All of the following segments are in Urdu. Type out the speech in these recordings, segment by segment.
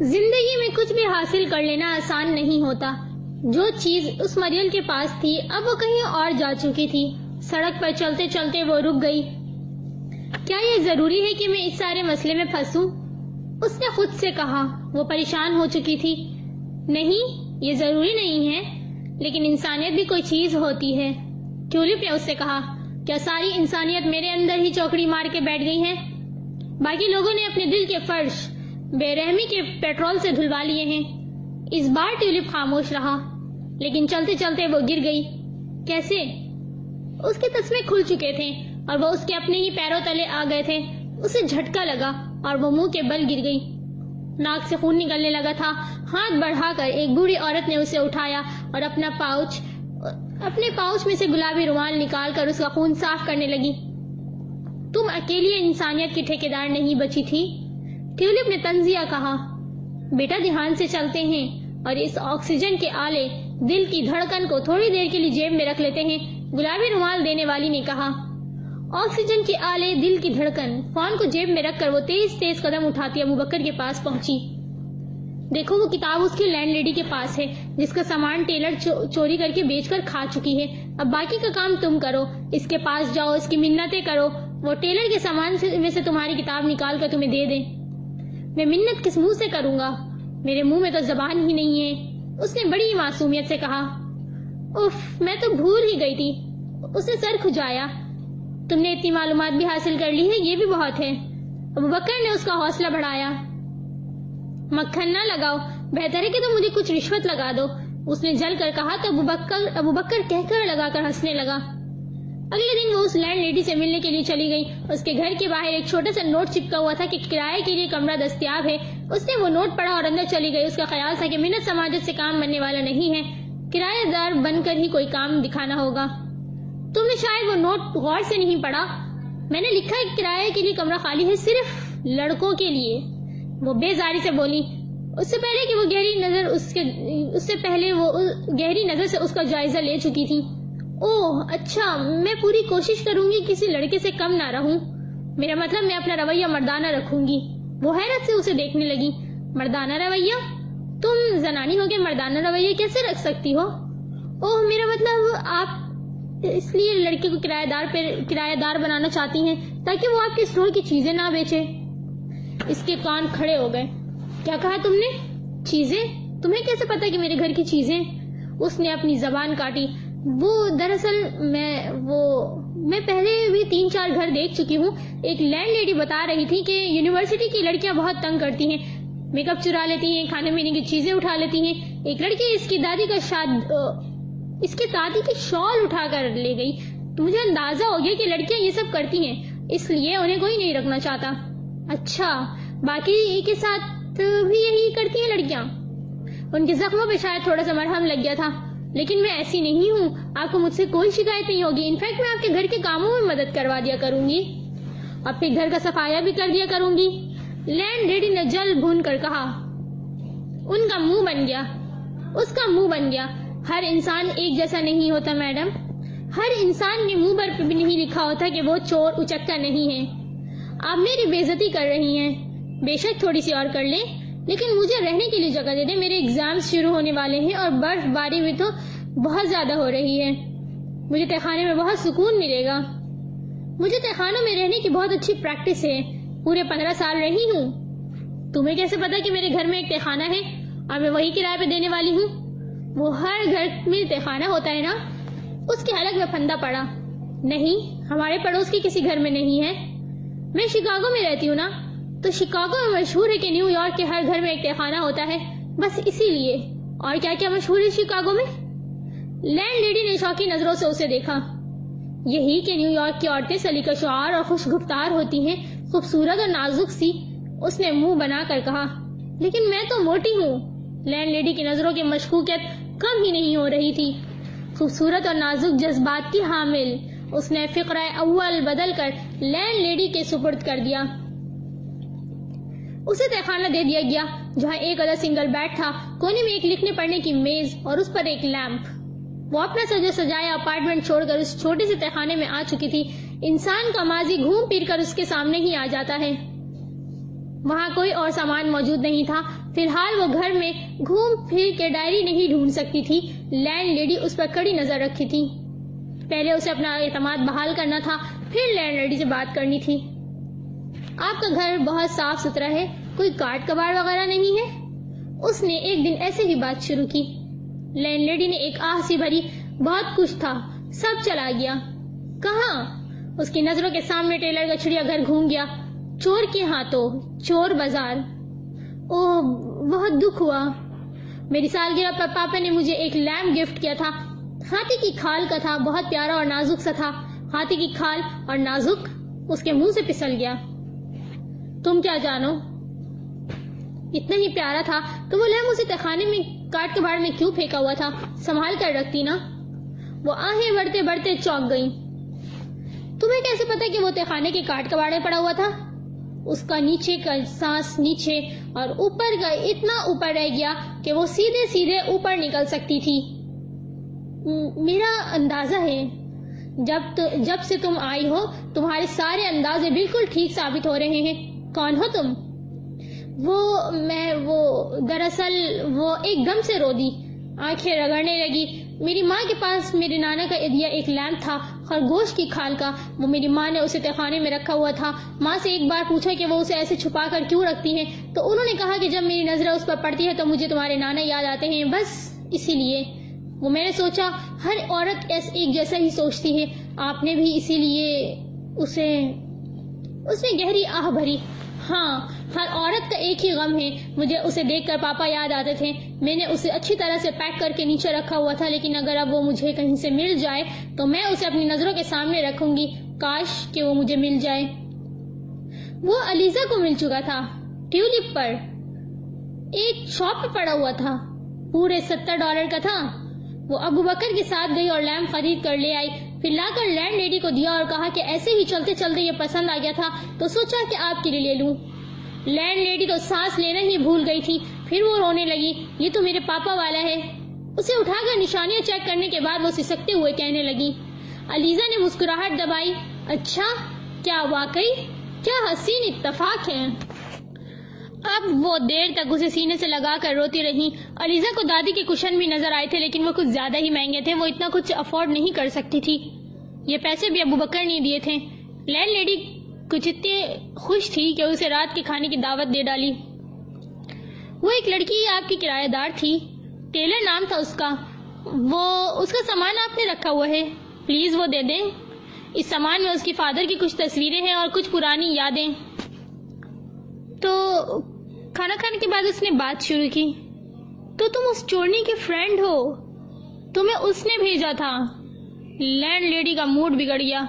زندگی میں کچھ بھی حاصل کر لینا آسان نہیں ہوتا۔ جو چیز اس مریم کے پاس تھی، اب وہ کہیں اور جا چکی تھی۔ سڑک پر چلتے چلتے وہ رک گئی۔ کیا یہ ضروری ہے کہ میں اس سارے مسئلے میں پھنسوں؟ اس نے خود سے کہا، وہ پریشان ہو چکی تھی۔ نہیں، یہ ضروری نہیں ہے، لیکن انسانیت بھی کوئی چیز ہوتی ہے۔ ٹیولپ نے اس سے کہا، کیا ساری انسانیت میرے اندر ہی چوکڑی مار کے بیٹھ گئی ہے؟ باقی لوگوں نے اپنے دل کے فرش بے رحمی کے پیٹرول سے دھلوا لیے ہیں۔ اس بار ٹیولپ خاموش رہا، لیکن چلتے چلتے وہ گر گئی۔ کیسے؟ اس کے تسمے کھل چکے تھے اور وہ اس کے اپنے ہی پیروں تلے آ گئے تھے۔ اسے جھٹکا لگا اور وہ منہ کے بل گر گئی۔ ناک سے خون نکلنے لگا تھا۔ ہاتھ بڑھا کر ایک بوڑھی عورت نے اسے اٹھایا اور اپنا پاؤچ، اپنے پاؤچ میں سے گلابی رومال نکال کر اس کا خون صاف کرنے لگی۔ تم اکیلی انسانیت کی ٹھیکیدار نہیں بچی تھی؟ ٹیولپ نے تنزیہ کہا، بیٹا دھیان سے چلتے ہیں اور اس آکسیجن کے آلے دل کی دھڑکن کو تھوڑی دیر کے لیے جیب میں رکھ لیتے ہیں گلابی رومال دینے والی نے کہا۔ آکسیجن کے آلے دل کی دھڑکن، فون کو جیب میں رکھ کر وہ تیز تیز قدم اٹھاتی ابو بکر کے پاس پہنچی۔ دیکھو، وہ کتاب اس کی لینڈ لیڈی کے پاس ہے، جس کا سامان ٹیلر چوری کر کے بیچ کر کھا چکی ہے۔ اب باقی کا کام تم کرو، اس کے پاس جاؤ، اس کی منتیں کرو۔ وہ ٹیلر کے سامان میں سے تمہاری کتاب نکال کر تمہیں دے دے میں منت کس منہ سے کروں گا؟ میرے منہ میں تو زبان ہی نہیں ہے۔ اس نے بڑی معصومیت سے کہا اف میں تو بھول ہی گئی تھی۔ اس نے سر کھجایا۔ تم نے اتنی معلومات بھی حاصل کر لی ہے یہ بھی بہت ہے۔ ابو بکر نے اس کا حوصلہ بڑھایا۔ مکھن نہ لگاؤ، بہتر ہے کہ تم مجھے کچھ رشوت لگا دو۔ اس نے جل کر کہا تو ابو بکر ابو بکر کہہ کر لگا کر ہنسنے لگا۔ اگلے دن وہ اس لینڈ لیڈی سے ملنے کے لیے چلی گئی۔ اس کے گھر کے باہر ایک چھوٹا سا نوٹ چپکا ہوا تھا کہ کرائے کے لیے کمرہ دستیاب ہے۔ اس نے وہ نوٹ پڑھا اور اندر چلی گئی۔ اس کا خیال تھا کہ منت سماجت سے کام بننے والا نہیں ہے۔ کرایہ دار بن کر ہی کوئی کام دکھانا ہوگا۔ تم نے شاید وہ نوٹ غور سے نہیں پڑھا۔ میں نے لکھا ہے کرایہ کے لیے کمرہ خالی ہے صرف لڑکوں کے لیے۔ وہ بے زاری سے بولی، اس سے پہلے کہ وہ گہری نظر اس کے اس سے پہلے وہ گہری نظر سے اس کا جائزہ لے چکی تھی اوہ اچھا میں پوری کوشش کروں گی کسی لڑکے سے کم نہ رہوں۔ میرا مطلب میں اپنا رویہ مردانہ رکھوں گی۔ وہ حیرت سے اسے دیکھنے لگی۔ مردانہ رویہ؟ تم زنانی ہو کے مردانہ رویہ کیسے رکھ سکتی ہو؟ اوہ، میرا مطلب آپ اس لیے لڑکے کو کرایہ دار پہ کرایہ دار بنانا چاہتی ہیں تاکہ وہ آپ کے اسٹور کی چیزیں نہ بیچے۔ اس کے کان کھڑے ہو گئے۔ کیا کہا تم نے؟ چیزیں؟ تمہیں کیسے پتا کہ میرے گھر کی چیزیں؟ اس نے اپنی زبان کاٹی۔ وہ دراصل میں وہ میں پہلے بھی تین چار گھر دیکھ چکی ہوں۔ ایک لینڈ لیڈی بتا رہی تھی کہ یونیورسٹی کی لڑکیاں بہت تنگ کرتی ہیں۔ میک اپ چرا لیتی ہیں، کھانے پینے کی چیزیں اٹھا لیتی ہیں۔ ایک لڑکی اس کی دادی کا شاد اس کے دادی کی شال اٹھا کر لے گئی۔ مجھے اندازہ ہو گیا کہ لڑکیاں یہ سب کرتی ہیں، اس لیے انہیں کوئی نہیں رکھنا چاہتا۔ اچھا باقی کے ساتھ بھی یہی کرتی ہیں لڑکیاں۔ ان کے زخموں پہ شاید تھوڑا سا مرہم لگ گیا تھا۔ لیکن میں ایسی نہیں ہوں۔ آپ کو مجھ سے کوئی شکایت نہیں ہوگی۔ انفیکٹ میں آپ کے گھر کے کاموں میں مدد کروا دیا کروں گی۔ اور پھر گھر کا صفایا بھی کر دیا کروں گی۔ لینڈ لیڈی نے جل بھون کر کہا، ان کا منہ بن گیا۔ اس کا منہ بن گیا۔ ہر انسان ایک جیسا نہیں ہوتا، میڈم۔ ہر انسان کے منہ پر بھی نہیں لکھا ہوتا کہ وہ چور اچکا نہیں ہے۔ آپ میری بےزتی کر رہی ہیں۔ بے شک تھوڑی سی اور کر لیں۔ لیکن مجھے رہنے کے لیے جگہ دے دیں میرے اگزام شروع ہونے والے ہیں اور برف باری بھی تو بہت زیادہ ہو رہی ہے۔ مجھے تہخانے میں بہت سکون ملے گا۔ مجھے تہخانوں میں رہنے کی بہت اچھی پریکٹس ہے۔ پورے پندرہ سال رہی ہوں۔ تمہیں کیسے پتا کہ میرے گھر میں ایک تہخانہ ہے اور میں وہی کرایہ پہ دینے والی ہوں؟ وہ ہر گھر میں تہخانہ ہوتا ہے نا؟ اس کے حلق میں پھندا پڑا۔ نہیں، ہمارے پڑوس کے کسی گھر میں نہیں ہے۔ میں شکاگو میں رہتی ہوں نا۔ تو شکاگو میں مشہور ہے کہ نیو یارک کے ہر گھر میں ایک تہخانہ ہوتا ہے۔ بس اسی لیے۔ اور کیا کیا مشہور ہے شکاگو میں؟ لینڈ لیڈی نے شوقی نظروں سے اسے دیکھا۔ یہی کہ نیو یارک کی عورتیں سلیقہ شعار اور خوش گفتار ہوتی ہیں، خوبصورت اور نازک سی۔ اس نے منہ بنا کر کہا، لیکن میں تو موٹی ہوں۔ لینڈ لیڈی کی نظروں کی مشکوکیت کم ہی نہیں ہو رہی تھی۔ خوبصورت اور نازک جذبات کی حامل۔ اس نے فقرہ اول بدل کر لینڈ لیڈی کے سپرد کر دیا۔ اسے تہخانہ دے دیا گیا، جہاں ایک ادھر سنگل بیڈ تھا، کونے میں ایک لکھنے پڑھنے کی میز اور اس پر ایک لیمپ وہ اپنا سجا سجایا اپارٹمنٹ چھوڑ کر اس چھوٹے سے تہخانے میں آ چکی تھی۔ انسان کا ماضی گھوم پھر کر اس کے سامنے ہی آ جاتا ہے۔ وہاں کوئی اور سامان موجود نہیں تھا۔ فی الحال وہ گھر میں گھوم پھر کے ڈائری نہیں ڈھونڈ سکتی تھی۔ لینڈ لیڈی اس پر کڑی نظر رکھی تھی۔ پہلے اسے اپنا اعتماد بحال کرنا تھا، پھر لینڈ لیڈی سے بات کرنی تھی۔ آپ کا گھر بہت صاف ستھرا ہے، کوئی کاٹ کباڑ وغیرہ نہیں ہے؟ اس نے ایک دن ایسے ہی بات شروع کی۔ لینڈ لیڈی نے ایک آہ سی بھری، بہت کچھ تھا، سب چلا گیا۔ کہاں؟ اس کی نظروں کے سامنے ٹیلر کا چڑیا گھر گھوم گیا۔ چور کے ہاتھوں، چور بازار۔ او بہت دکھ ہوا۔ میری سالگرہ پر پاپا نے مجھے ایک لیمپ گفٹ کیا تھا۔ ہاتھی کی کھال کا تھا، بہت پیارا اور نازک سا تھا۔ ہاتھی کی کھال اور نازک، اس کے منہ سے پسل گیا۔ تم کیا جانو؟ اتنا ہی پیارا تھا تو وہ لیمپ اسے تخانے میں کاٹ کے باڑ میں کیوں پھینکا ہوا تھا؟ سنبھال کر رکھتی نا؟ وہ آہیں بڑھتے بڑھتے چوک گئی تمہیں کیسے پتا کہ وہ تخانے کے کاٹ کباڑے پڑا ہوا تھا؟ اس کا نیچے کا سانس نیچے اور اوپر کا اتنا اوپر رہ گیا کہ وہ سیدھے سیدھے اوپر نکل سکتی تھی۔ میرا اندازہ ہے، جب جب سے تم آئی ہو، تمہارے سارے اندازے بالکل ٹھیک ثابت ہو رہے ہیں۔ کون ہو تم؟ وہ میں وہ دراصل وہ ایک دم سے رو دی، آنکھیں رگڑنے لگی۔ میری ماں کے پاس میرے نانا کا دیا ایک لیمپ تھا، خرگوش کی کھال کا۔ وہ میری ماں نے اسے تہخانے میں رکھا ہوا تھا۔ ماں سے ایک بار پوچھا کہ وہ اسے ایسے چھپا کر کیوں رکھتی ہیں؟ تو انہوں نے کہا کہ جب میری نظر اس پر پڑتی ہے تو مجھے تمہارے نانا یاد آتے ہیں۔ بس اسی لیے۔ وہ میں نے سوچا، ہر عورت ایس ایک جیسا ہی سوچتی ہے۔ آپ نے بھی اسی لیے اسے اس نے گہری آہ بھری۔ ہاں ہر عورت کا ایک ہی غم ہے۔ مجھے اسے دیکھ کر پاپا یاد آتے تھے۔ میں نے اسے اچھی طرح سے پیک کر کے نیچے رکھا ہوا تھا، لیکن اگر اب وہ مجھے کہیں سے مل جائے، تو میں اسے اپنی نظروں کے سامنے رکھوں گی۔ کاش کہ وہ مجھے مل جائے۔ وہ علیزہ کو مل چکا تھا۔ ٹیولپ پر ایک شاپ پہ پڑا ہوا تھا۔ پورے ستر ڈالر کا تھا۔ وہ ابو بکر کے ساتھ گئی اور لیمپ خرید کر لے آئی۔ پھر لا کر لینڈ لیڈی کو دیا اور کہا کہ ایسے ہی چلتے چلتے یہ پسند آ گیا تھا تو سوچا کہ آپ کے لیے لے لوں۔ لینڈ لیڈی تو سانس لینا ہی بھول گئی تھی۔ پھر وہ رونے لگی، یہ تو میرے پاپا والا ہے۔ اسے اٹھا کر نشانیاں چیک کرنے کے بعد وہ سسکتے ہوئے کہنے لگی، علیزہ نے مسکراہٹ دبائی۔ اچھا کیا واقعی؟ کیا حسین اتفاق ہے اب وہ دیر تک اسے سینے سے لگا کر روتی رہی۔ علیزہ کو دادی کے کشن بھی نظر آئے تھے، لیکن وہ کچھ زیادہ ہی مہنگے تھے۔ وہ اتنا کچھ افورڈ نہیں کر سکتی تھی۔ یہ پیسے بھی ابو بکر نہیں دیے تھے۔ لینڈ لیڈی کچھ اتنی خوش تھی کہ اسے رات کے کھانے کی دعوت دے ڈالی۔ وہ ایک لڑکی آپ کی کرایہ دار تھی۔ ٹیلر نام تھا اس کا۔ وہ، اس کا سامان آپ نے رکھا ہوا ہے۔ پلیز وہ دے دیں۔ اس سامان میں اس کی فادر کی کچھ تصویریں ہیں اور کچھ پرانی یادیں۔ تو کھانا کھانے کے بعد اس نے بات شروع کی۔ تو تم اس چورنی کے فرینڈ ہو۔ تمہیں اس نے بھیجا تھا۔ لینڈ لیڈی کا موڈ بگڑ گیا۔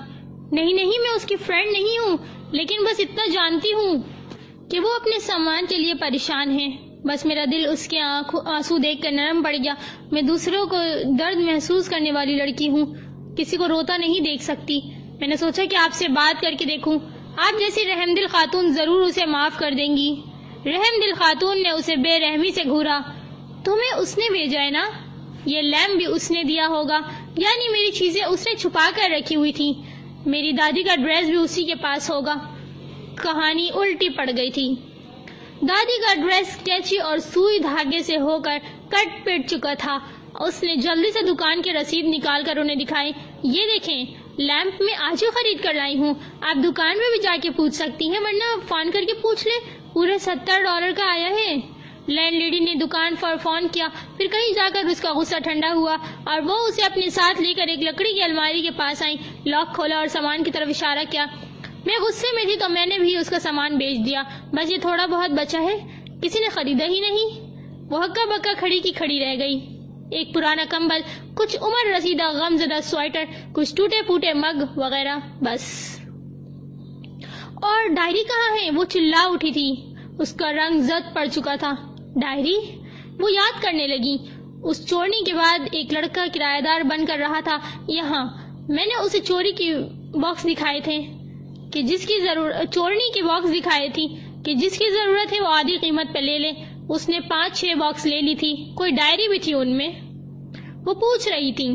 نہیں نہیں، میں اس کی فرینڈ نہیں ہوں، لیکن بس اتنا جانتی ہوں کہ وہ اپنے سامان کے لیے پریشان ہے۔ بس میرا دل اس کے آنسو دیکھ کر نرم پڑ گیا۔ میں دوسروں کو درد محسوس کرنے والی لڑکی ہوں۔ کسی کو روتا نہیں دیکھ سکتی۔ میں نے سوچا کہ آپ سے بات کر کے دیکھوں۔ آپ جیسی رحم دل خاتون ضرور اسے معاف کر دیں گی۔ رحم دل خاتون نے اسے بے رحمی سے گھورا۔ تمہیں اس نے بھیجا ہے نا؟ یہ لیمپ بھی اس نے دیا ہوگا۔ یعنی میری چیزیں اس نے چھپا کر رکھی ہوئی تھی میری دادی کا ڈریس بھی اسی کے پاس ہوگا۔ کہانی الٹی پڑ گئی تھی۔ دادی کا ڈریس کیچی اور سوئی دھاگے سے ہو کر کٹ پٹ چکا تھا۔ اس نے جلدی سے دکان کے رسید نکال کر انہیں دکھائی۔ یہ دیکھیں، لیمپ میں آج ہی خرید کر لائی ہوں۔ آپ دکان میں بھی جا کے پوچھ سکتی ہیں، ورنہ فون کر کے پوچھ لیں۔ پورے ستر ڈالر کا آیا ہے۔ لینڈ لیڈی نے دکان پر فون کیا، پھر کہیں جا کر اس کا غصہ ٹھنڈا ہوا اور وہ اسے اپنے ساتھ لے کر ایک لکڑی کی الماری کے پاس آئی لاک کھولا اور سامان کی طرف اشارہ کیا۔ میں غصے میں تھی تو میں نے بھی اس کا سامان بیچ دیا۔ بس یہ تھوڑا بہت بچا ہے۔ کسی نے خریدا ہی نہیں۔ وہ ہکا بکا کھڑی کی کھڑی رہ گئی۔ ایک پرانا کمبل، کچھ عمر رسیدہ غم زدہ سویٹر کچھ ٹوٹے پھوٹے مگ وغیرہ، بس۔ اور ڈائری کہاں ہے؟ وہ چلا اٹھی تھی۔ اس کا رنگ زد پڑ چکا تھا۔ ڈائری؟ وہ یاد کرنے لگی۔ اس چورنی کے بعد ایک لڑکا کرایہ دار بن کر رہا تھا۔ یہاں۔ میں نے اسے چوری کی باکس دکھائے تھے کہ جس کی ضرورت چورنی کی باکس دکھائے تھی کہ جس کی ضرورت ہے وہ آدھی قیمت پہ لے لے۔ اس نے پانچ، چھ باکس لے لی تھی۔ کوئی ڈائری بھی تھی ان میں؟ وہ پوچھ رہی تھی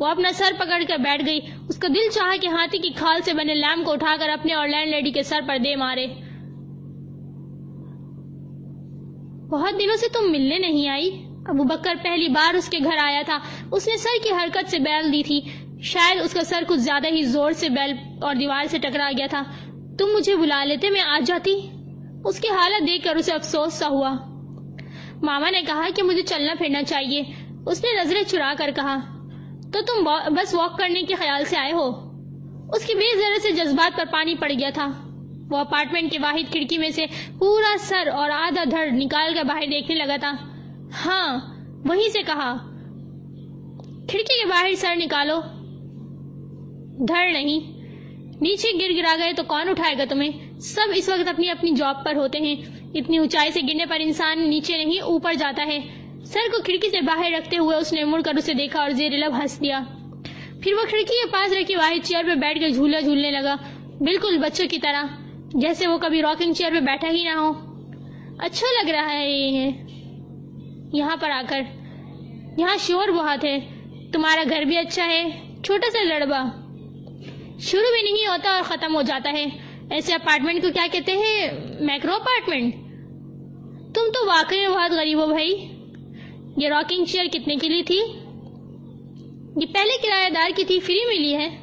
وہ اپنا سر پکڑ کر بیٹھ گئی۔ اس کا دل چاہا کہ ہاتھی کی کھال سے بنے لیم کو اٹھا کر اپنے اور لینڈ لیڈی کے سر پر دے مارے۔ بہت دنوں سے تم ملنے نہیں آئی۔ ابو بکر پہلی بار اس کے گھر آیا تھا۔ اس نے سر کی حرکت سے بیل دی تھی۔ شاید اس کا سر کچھ زیادہ ہی زور سے بیل اور دیوار سے ٹکرا گیا تھا۔ تم مجھے بلا لیتے میں آ جاتی۔ اس کی حالت دیکھ کر اسے افسوس سا ہوا۔ ماما نے کہا کہ مجھے چلنا پھرنا چاہیے۔ اس نے نظریں چرا کر کہا۔ تو تم بس واک کرنے کے خیال سے آئے ہو۔ اس کی بے ذرا سے جذبات پر پانی پڑ گیا تھا۔ وہ اپارٹمنٹ کے واحد کھڑکی میں سے پورا سر اور آدھا دھڑ نکال کر باہر دیکھنے لگا تھا۔ ہاں وہیں سے کہا، کھڑکی کے باہر سر نکالو۔ دھڑ نہیں، نیچے گر گرا گئے تو کون اٹھائے گا تمہیں؟ سب اس وقت اپنی اپنی جاب پر ہوتے ہیں۔ اتنی اونچائی سے گرنے پر انسان نیچے نہیں، اوپر جاتا ہے۔ سر کو کھڑکی سے باہر رکھتے ہوئے اس نے مڑ کر اسے دیکھا اور زیر لب ہنس دیا۔ پھر وہ کھڑکی کے پاس رکھی واحد چیئر پہ بیٹھ کر جھولا جھولنے لگا۔ بالکل بچوں کی طرح، جیسے وہ کبھی راکنگ چیئر پہ بیٹھا ہی نہ ہو۔ اچھا لگ رہا ہے یہ یہاں پر آ کر۔ یہاں شور بہت ہے۔ تمہارا گھر بھی اچھا ہے۔ چھوٹا سا لڑبا۔ شروع بھی نہیں ہوتا اور ختم ہو جاتا ہے۔ ایسے اپارٹمنٹ کو کیا کہتے ہیں؟ میکرو اپارٹمنٹ تم تو واقعی بہت غریب ہو بھائی۔ یہ راکنگ چیئر کتنے کی لی تھی؟ یہ پہلے کرایہ دار کی تھی فری ملی ہے۔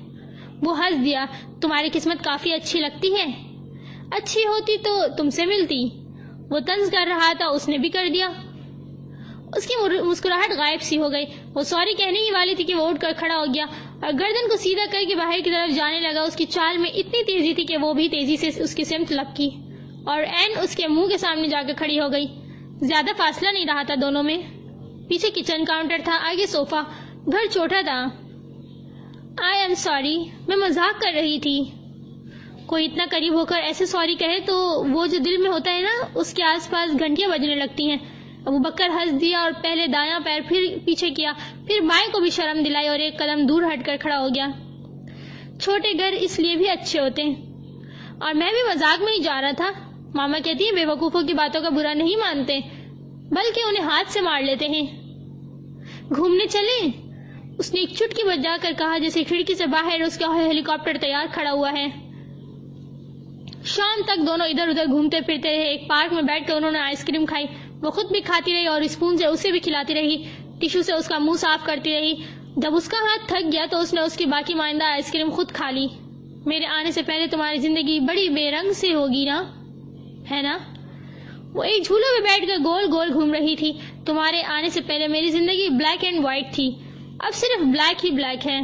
وہ ہنس دیا، تمہاری قسمت کافی اچھی لگتی ہے۔ اچھی ہوتی تو تم سے ملتی۔ وہ تنز کر رہا تھا، اس نے بھی کر دیا۔ اس کی مسکراہٹ غائب سی ہو گئی۔ وہ سوری کہنے ہی والی تھی کہ وہ اٹھ کر کھڑا ہو گیا۔ اور گردن کو سیدھا کر کے باہر کی طرف جانے لگا۔ اس کی چال میں اتنی تیزی تھی کہ وہ بھی تیزی سے اس کی سمت لپکی۔ اور این اس کے منہ کے سامنے جا کر کھڑی ہو گئی۔ زیادہ فاصلہ نہیں رہا تھا دونوں میں۔ پیچھے کچن کاؤنٹر تھا، آگے صوفہ گھر چھوٹا تھا۔ آئی ایم سوری، میں مزاق کر رہی تھی۔ کوئی اتنا قریب ہو کر ایسے سوری کہے تو وہ جو دل میں ہوتا ہے نا، اس کے آس پاس گھنٹیاں بجنے لگتی ہیں۔ ابو بکر ہنس دیا اور پہلے دایاں پیر پھر پیچھے کیا۔ پھر بائیں کو بھی شرم دلائی اور ایک قدم دور ہٹ کر کھڑا ہو گیا۔ چھوٹے گھر اس لیے بھی اچھے ہوتے۔ ہیں اور میں بھی مزاق میں ہی جا رہا تھا۔ ماما کہتی ہیں، بے وقوفوں کی باتوں کا برا نہیں مانتے۔ بلکہ انہیں ہاتھ سے مار لیتے ہیں۔ گھومنے چلے اس نے ایک چٹکی بجا کر کہا جیسے کھڑکی سے باہر اس کا ہیلی کاپٹر تیار کھڑا ہوا ہے۔ شام تک دونوں ادھر ادھر گھومتے پھرتے رہے۔ ایک پارک میں بیٹھ کر انہوں نے آئس کریم کھائی۔ وہ خود بھی کھاتی رہی اور اسپون سے اسے بھی کھلاتی رہی۔ ٹیشو سے اس کا منہ صاف کرتی رہی۔ جب اس کا ہاتھ تھک گیا تو اس نے اس کی باقی مائندہ آئس کریم خود کھا لی۔ میرے آنے سے پہلے تمہاری زندگی بڑی بے رنگ سے ہوگی نا؟ ہے نا؟ وہ ایک جھولے میں بیٹھ کر گول گول گھوم رہی تھی۔ تمہارے آنے سے پہلے میری زندگی بلیک اینڈ وائٹ تھی۔ اب صرف بلیک ہی بلیک ہے۔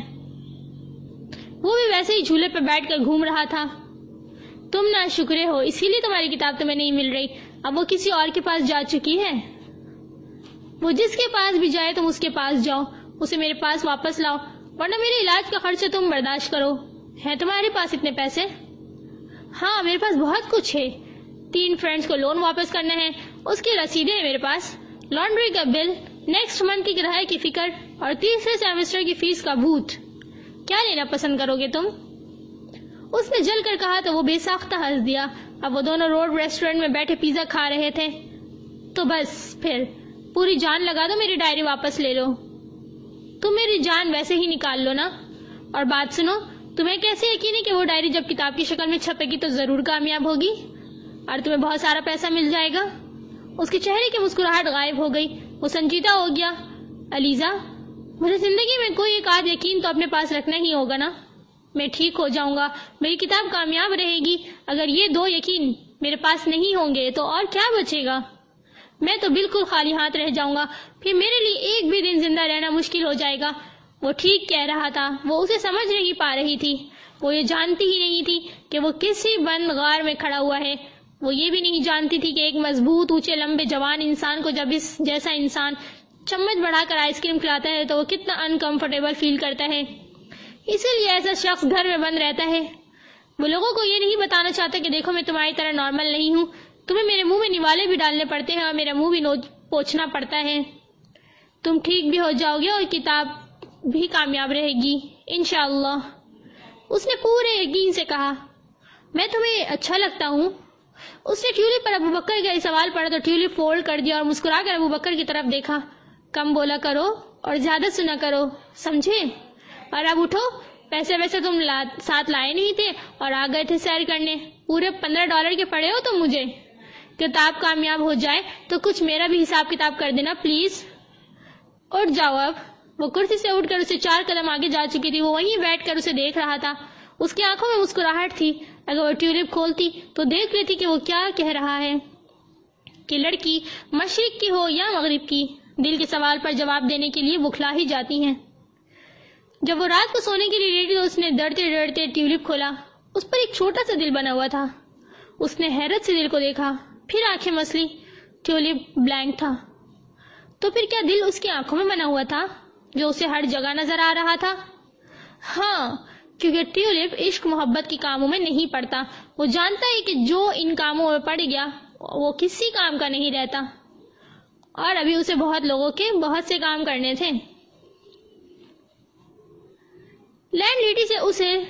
وہ بھی ویسے ہی جھولے پہ بیٹھ کر گھوم رہا تھا۔ تم نہ شکرے ہو، اسی لیے تمہاری کتاب تمہیں نہیں مل رہی۔ اب وہ کسی اور کے پاس جا چکی ہے۔ وہ جس کے پاس بھی جائے تم اس کے پاس جاؤ۔ اسے میرے پاس واپس لاؤ، ورنہ میرے علاج کا خرچہ تم برداشت کرو۔ ہے تمہارے پاس اتنے پیسے؟ ہاں میرے پاس بہت کچھ ہے۔ تین فرینڈز کو لون واپس کرنا ہے۔ اس کی رسیدیں میرے پاس۔ لانڈری کا بل نیکسٹ منتھ کی کرایہ کی فکر اور تیسرے سیمسٹر کی فیس کا بوت کیا لینا پسند کرو گے تم؟ اس نے جل کر کہا تو وہ بے ساختہ ہنس دیا۔ اب وہ دونوں روڈ ریسٹورینٹ میں بیٹھے پیزا کھا رہے تھے۔ تو بس پھر، پوری جان لگا دو میری ڈائری واپس لے لو۔ تم میری جان ویسے ہی نکال لو نا۔ اور بات سنو، تمہیں کیسے یقین ہے کہ وہ ڈائری جب کتاب کی شکل میں چھپے گی تو ضرور کامیاب ہوگی؟ اور تمہیں بہت سارا پیسہ مل جائے گا؟ اس کے چہرے کی مسکراہٹ غائب ہو گئی، وہ سنجیدہ ہو گیا۔ علیزہ، مجھے زندگی میں کوئی ایک آدھ یقین تو اپنے پاس رکھنا ہی ہوگا نا؟ میں ٹھیک ہو جاؤں گا، میری کتاب کامیاب رہے گی۔ اگر یہ دو یقین میرے پاس نہیں ہوں گے تو اور کیا بچے گا؟ میں تو بالکل خالی ہاتھ رہ جاؤں گا، پھر میرے لیے ایک بھی دن زندہ رہنا مشکل ہو جائے گا۔ وہ ٹھیک کہہ رہا تھا، وہ اسے سمجھ نہیں پا رہی تھی۔ وہ یہ جانتی ہی نہیں تھی کہ وہ کسی بند غار میں کھڑا ہوا ہے۔ وہ یہ بھی نہیں جانتی تھی کہ ایک مضبوط، اونچے، لمبے جوان انسان کو جب اس جیسا انسان چمچ بڑھا کر آئس کریم کھلاتا ہے تو وہ کتنا انکمفرٹیبل فیل کرتا ہے۔ اسی لیے ایسا شخص گھر میں بند رہتا ہے۔ وہ لوگوں کو یہ نہیں بتانا چاہتا کہ دیکھو میں تمہاری طرح نارمل نہیں ہوں۔ تمہیں میرے منہ میں نوالے بھی ڈالنے پڑتے ہیں اور میرا منہ بھی پوچھنا پڑتا ہے۔ تم ٹھیک بھی ہو جاؤ گے اور کتاب بھی کامیاب رہے گی، انشاءاللہ۔ اس نے پورے یقین سے کہا، میں تمہیں اچھا لگتا ہوں اس نے ٹیولی پر ابو بکر کا سوال پڑا تو ٹیولی فولڈ کر دیا اور مسکرا کر ابو بکر کی طرف دیکھا۔ کم بولا کرو اور زیادہ سنا کرو، سمجھے؟ اور اب اٹھو، پیسے ویسے تم ساتھ لائے نہیں تھے اور آ گئے تھے سیر کرنے۔ پورے پندرہ ڈالر کے پڑے ہو تم مجھے۔ کتاب کامیاب ہو جائے تو کچھ میرا بھی حساب کتاب کر دینا، پلیز۔ اٹھ جاؤ اب۔ وہ کرسی سے اٹھ کر اسے چار قدم آگے جا چکی تھی۔ وہ وہیں بیٹھ کر اسے دیکھ رہا تھا۔ اس کی آنکھوں میں مسکراہٹ تھی۔ اگر وہ ٹیولپ کھولتی تو دیکھ لیتی کہ وہ کیا کہہ رہا ہے کہ لڑکی مشرق کی ہو یا مغرب کی، دل کے سوال پر جواب دینے کے لیے بکھلا ہی جاتی ہیں۔ جب وہ رات کو سونے کے لیے لیٹی تو اس نے ڈرتے ڈرتے ٹیولپ کھولا، اس پر ایک چھوٹا سا دل بنا ہوا تھا۔ اس نے حیرت سے دل کو دیکھا، پھر آنکھیں مسلی ٹیولپ بلینک تھا۔ تو پھر کیا دل اس کی آنکھوں میں بنا ہوا تھا جو اسے ہر جگہ نظر آ رہا تھا؟ ہاں کیونکہ ٹیولپ عشق محبت کے کاموں میں نہیں پڑتا۔ وہ جانتا ہے کہ جو ان کاموں میں پڑ گیا، وہ کسی کام کا نہیں رہتا۔ اور ابھی اسے بہت لوگوں کے بہت سے کام کرنے تھے۔ لینڈ لیڈی سے اسے،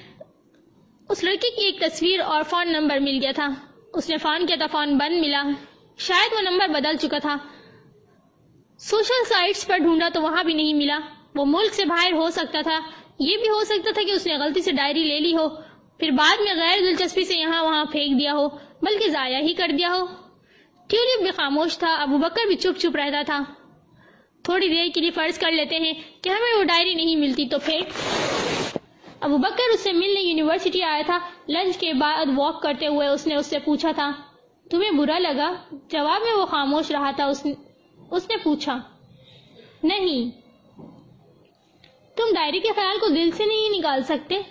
اس لڑکے کی ایک تصویر اور فون نمبر مل گیا تھا۔ اس نے فون کیا تھا فون بند ملا۔ شاید وہ نمبر بدل چکا تھا۔ سوشل سائٹس پر ڈھونڈا تو وہاں بھی نہیں ملا۔ وہ ملک سے باہر ہو سکتا تھا۔ یہ بھی ہو سکتا تھا کہ اس نے غلطی سے ڈائری لے لی ہو پھر بعد میں غیر دلچسپی سے یہاں وہاں پھینک دیا ہو بلکہ ضائع ہی کر دیا ہو۔ ٹیولپ بھی خاموش تھا ابو بکر بھی چپ چپ رہتا تھا۔ تھوڑی دیر کے لیے فرض کر لیتے ہیں کہ ہمیں وہ ڈائری نہیں ملتی تو پھر ابو بکر اس سے ملنے یونیورسٹی آیا تھا۔ لنچ کے بعد واک کرتے ہوئے اس نے اس سے پوچھا تھا تمہیں برا لگا؟ جواب میں وہ خاموش رہا تھا اس نے, اس نے پوچھا نہیں تم ڈائری کے خیال کو دل سے نہیں نکال سکتے؟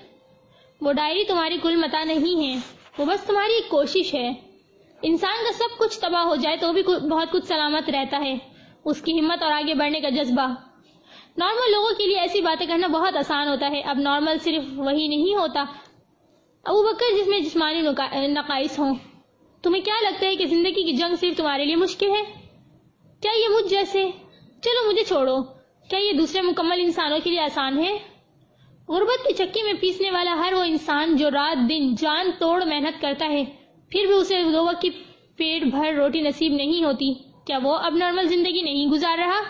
وہ ڈائری تمہاری کل متا نہیں ہے، وہ بس تمہاری ایک کوشش ہے۔ انسان کا سب کچھ تباہ ہو جائے تو بھی بہت کچھ سلامت رہتا ہے۔ اس کی ہمت اور آگے بڑھنے کا جذبہ۔ نارمل لوگوں کے لیے ایسی باتیں کرنا بہت آسان ہوتا ہے۔ اب نارمل صرف وہی نہیں ہوتا۔ ابو بکر جس میں جسمانی نقائص ہوں۔ تمہیں کیا لگتا ہے کہ زندگی کی جنگ صرف تمہارے لیے مشکل ہے؟ کیا یہ مجھ جیسے؟ چلو مجھے چھوڑو۔ کیا یہ دوسرے مکمل انسانوں کے لیے آسان ہے؟ غربت کی چکی میں پیسنے والا ہر وہ انسان جو رات دن جان توڑ محنت کرتا ہے، پھر بھی اسے دو وقت کی پیٹ بھر روٹی نصیب نہیں ہوتی۔ کیا وہ اب نارمل زندگی نہیں گزار رہا؟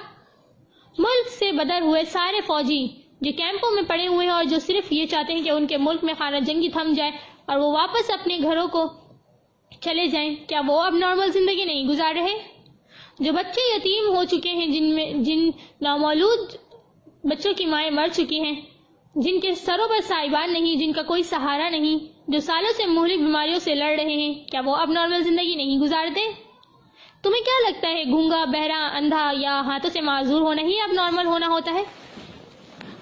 ملک سے بدر ہوئے سارے فوجی جو کیمپوں میں پڑے ہوئے ہیں اور جو صرف یہ چاہتے ہیں کہ ان کے ملک میں خانہ جنگی تھم جائے اور وہ واپس اپنے گھروں کو چلے جائیں، کیا وہ اب نارمل زندگی نہیں گزار رہے؟ جو بچے یتیم ہو چکے ہیں، جن میں جن نامولود بچوں کی مائیں مر چکی ہیں، جن کے سروں پر سائبان نہیں، جن کا کوئی سہارا نہیں، جو سالوں سے مہلک بیماریوں سے لڑ رہے ہیں، کیا وہ اب نارمل زندگی نہیں گزارتے؟ تمہیں کیا لگتا ہے گونگا بہرا، اندھا یا ہاتھوں سے معذور ہونا ہی اب نارمل ہونا ہوتا ہے؟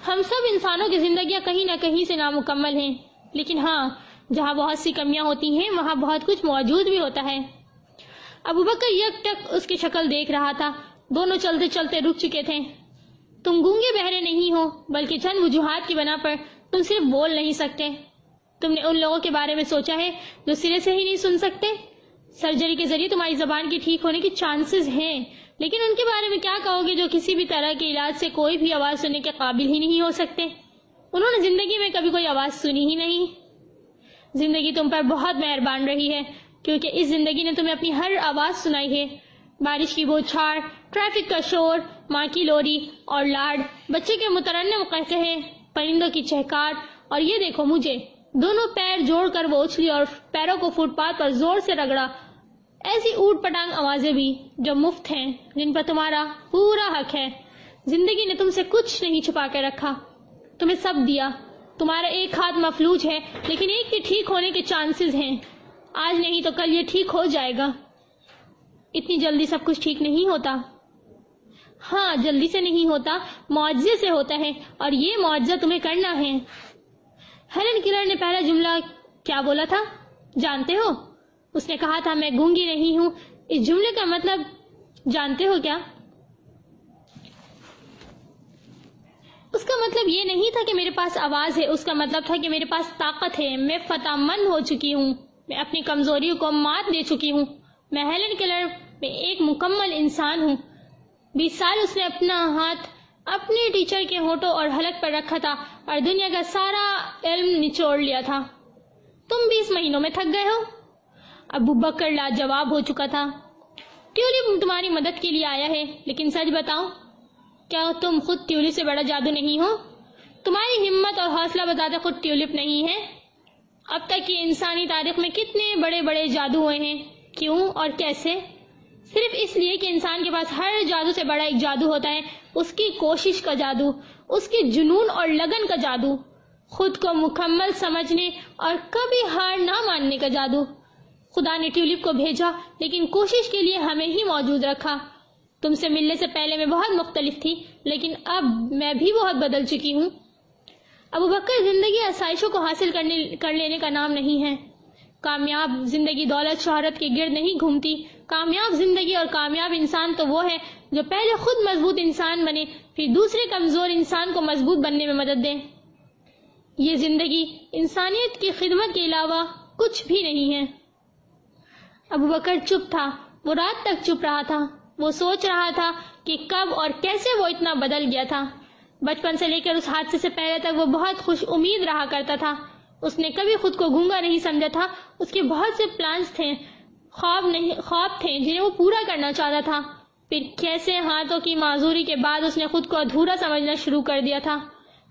ہم سب انسانوں کی زندگیاں کہیں نہ کہیں سے نامکمل ہیں، لیکن ہاں جہاں بہت سی کمیاں ہوتی ہیں، وہاں بہت کچھ موجود بھی ہوتا ہے۔ ابو بکر یک ٹک اس کی شکل دیکھ رہا تھا۔ دونوں چلتے چلتے رک چکے تھے۔ تم گونگے بہرے نہیں ہو، بلکہ چند وجوہات کی بنا پر تم صرف بول نہیں سکتے۔ تم نے ان لوگوں کے بارے میں سوچا ہے جو سرے سے ہی نہیں سن سکتے۔ سرجری کے ذریعے تمہاری زبان کی ٹھیک ہونے کی چانسز ہیں۔ لیکن ان کے بارے میں کیا کہو گے جو کسی بھی طرح کے علاج سے کوئی بھی آواز سننے کے قابل ہی نہیں ہو سکتے؟ انہوں نے زندگی میں کبھی کوئی آواز سنی ہی نہیں۔ زندگی تم پر بہت مہربان رہی ہے۔ کیونکہ اس زندگی نے تمہیں اپنی ہر آواز سنائی ہے۔ بارش کی بوچھاڑ ٹریفک کا شور، ماں کی لوری اور لاڈ بچے کے مترنم کہے پرندوں کی چہکاٹ اور یہ دیکھو مجھے۔ دونوں پیر جوڑ کر وہ اچھلی اور پیروں کو فٹ پاتھ پر زور سے رگڑا۔ ایسی اوٹ پٹانگ آوازیں بھی جو مفت ہیں، جن پر تمہارا پورا حق ہے۔ زندگی نے تم سے کچھ نہیں چھپا کے رکھا۔ تمہیں سب دیا۔ تمہارا ایک ہاتھ مفلوج ہے، لیکن ایک کے ٹھیک ہونے کے چانسز ہیں۔ آج نہیں تو کل یہ ٹھیک ہو جائے گا۔ اتنی جلدی سب کچھ ٹھیک نہیں ہوتا۔ ہاں جلدی سے نہیں ہوتا معاوضے سے ہوتا ہے، اور یہ معاوضہ تمہیں کرنا ہے۔ ہیلن کلر نے پہلا جملہ کیا بولا تھا؟ جانتے ہو؟ اس نے کہا تھا، میں گونگی نہیں ہوں۔ اس جملے کا مطلب جانتے ہو کیا؟ اس کا مطلب یہ نہیں تھا کہ میرے پاس آواز ہے، اس کا مطلب تھا کہ میرے پاس طاقت ہے۔ میں فتح مند ہو چکی ہوں۔ میں اپنی کمزوریوں کو مات دے چکی ہوں۔ میں ہیلن کلر میں ایک مکمل انسان ہوں۔ بیس سال اس نے اپنا ہاتھ اپنے ٹیچر کے ہوٹوں اور حلق پر رکھا تھا اور دنیا کا سارا علم نچوڑ لیا تھا۔ تم بیس مہینوں میں تھک گئے ہو۔ ابو بکر لاجواب ہو چکا تھا۔ ٹیولپ تمہاری مدد کے لیے آیا ہے، لیکن سچ بتاؤ کیا تم خود ٹیولپ سے بڑا جادو نہیں ہو؟ تمہاری ہمت اور حوصلہ بتاتے خود ٹیولپ نہیں ہے۔ اب تک کی انسانی تاریخ میں کتنے بڑے بڑے جادو ہوئے ہیں؟ کیوں اور کیسے؟ صرف اس لیے کہ انسان کے پاس ہر جادو سے بڑا ایک جادو ہوتا ہے، اس کی کوشش کا جادو، اس کے جنون اور لگن کا جادو، خود کو مکمل سمجھنے اور کبھی ہار نہ ماننے کا جادو۔ خدا نے ٹیولپ کو بھیجا، لیکن کوشش کے لیے ہمیں ہی موجود رکھا۔ تم سے ملنے سے پہلے میں بہت مختلف تھی، لیکن اب میں بھی بہت بدل چکی ہوں۔ ابو بکر زندگی آسائشوں کو حاصل کرنے، کر لینے کا نام نہیں ہے۔ کامیاب زندگی دولت، شہرت کے گرد نہیں گھومتی۔ کامیاب زندگی اور کامیاب انسان تو وہ ہے جو پہلے خود مضبوط انسان بنے، پھر دوسرے کمزور انسان کو مضبوط بننے میں مدد دے۔ یہ زندگی انسانیت کی خدمت کے علاوہ کچھ بھی نہیں ہے۔ ابو بکر چپ تھا، وہ رات تک چپ رہا تھا۔ وہ سوچ رہا تھا کہ کب اور کیسے وہ اتنا بدل گیا تھا۔ بچپن سے لے کر اس حادثے سے پہلے تک وہ بہت خوش امید رہا کرتا تھا۔ اس نے کبھی خود کو گونگا نہیں سمجھا تھا۔ اس کے بہت سے پلانس تھے۔ خواب نہیں، خواب تھے جنہیں وہ پورا کرنا چاہتا تھا۔ پھر کیسے ہاتھوں کی معذوری کے بعد اس نے خود کو ادھورا سمجھنا شروع کر دیا تھا۔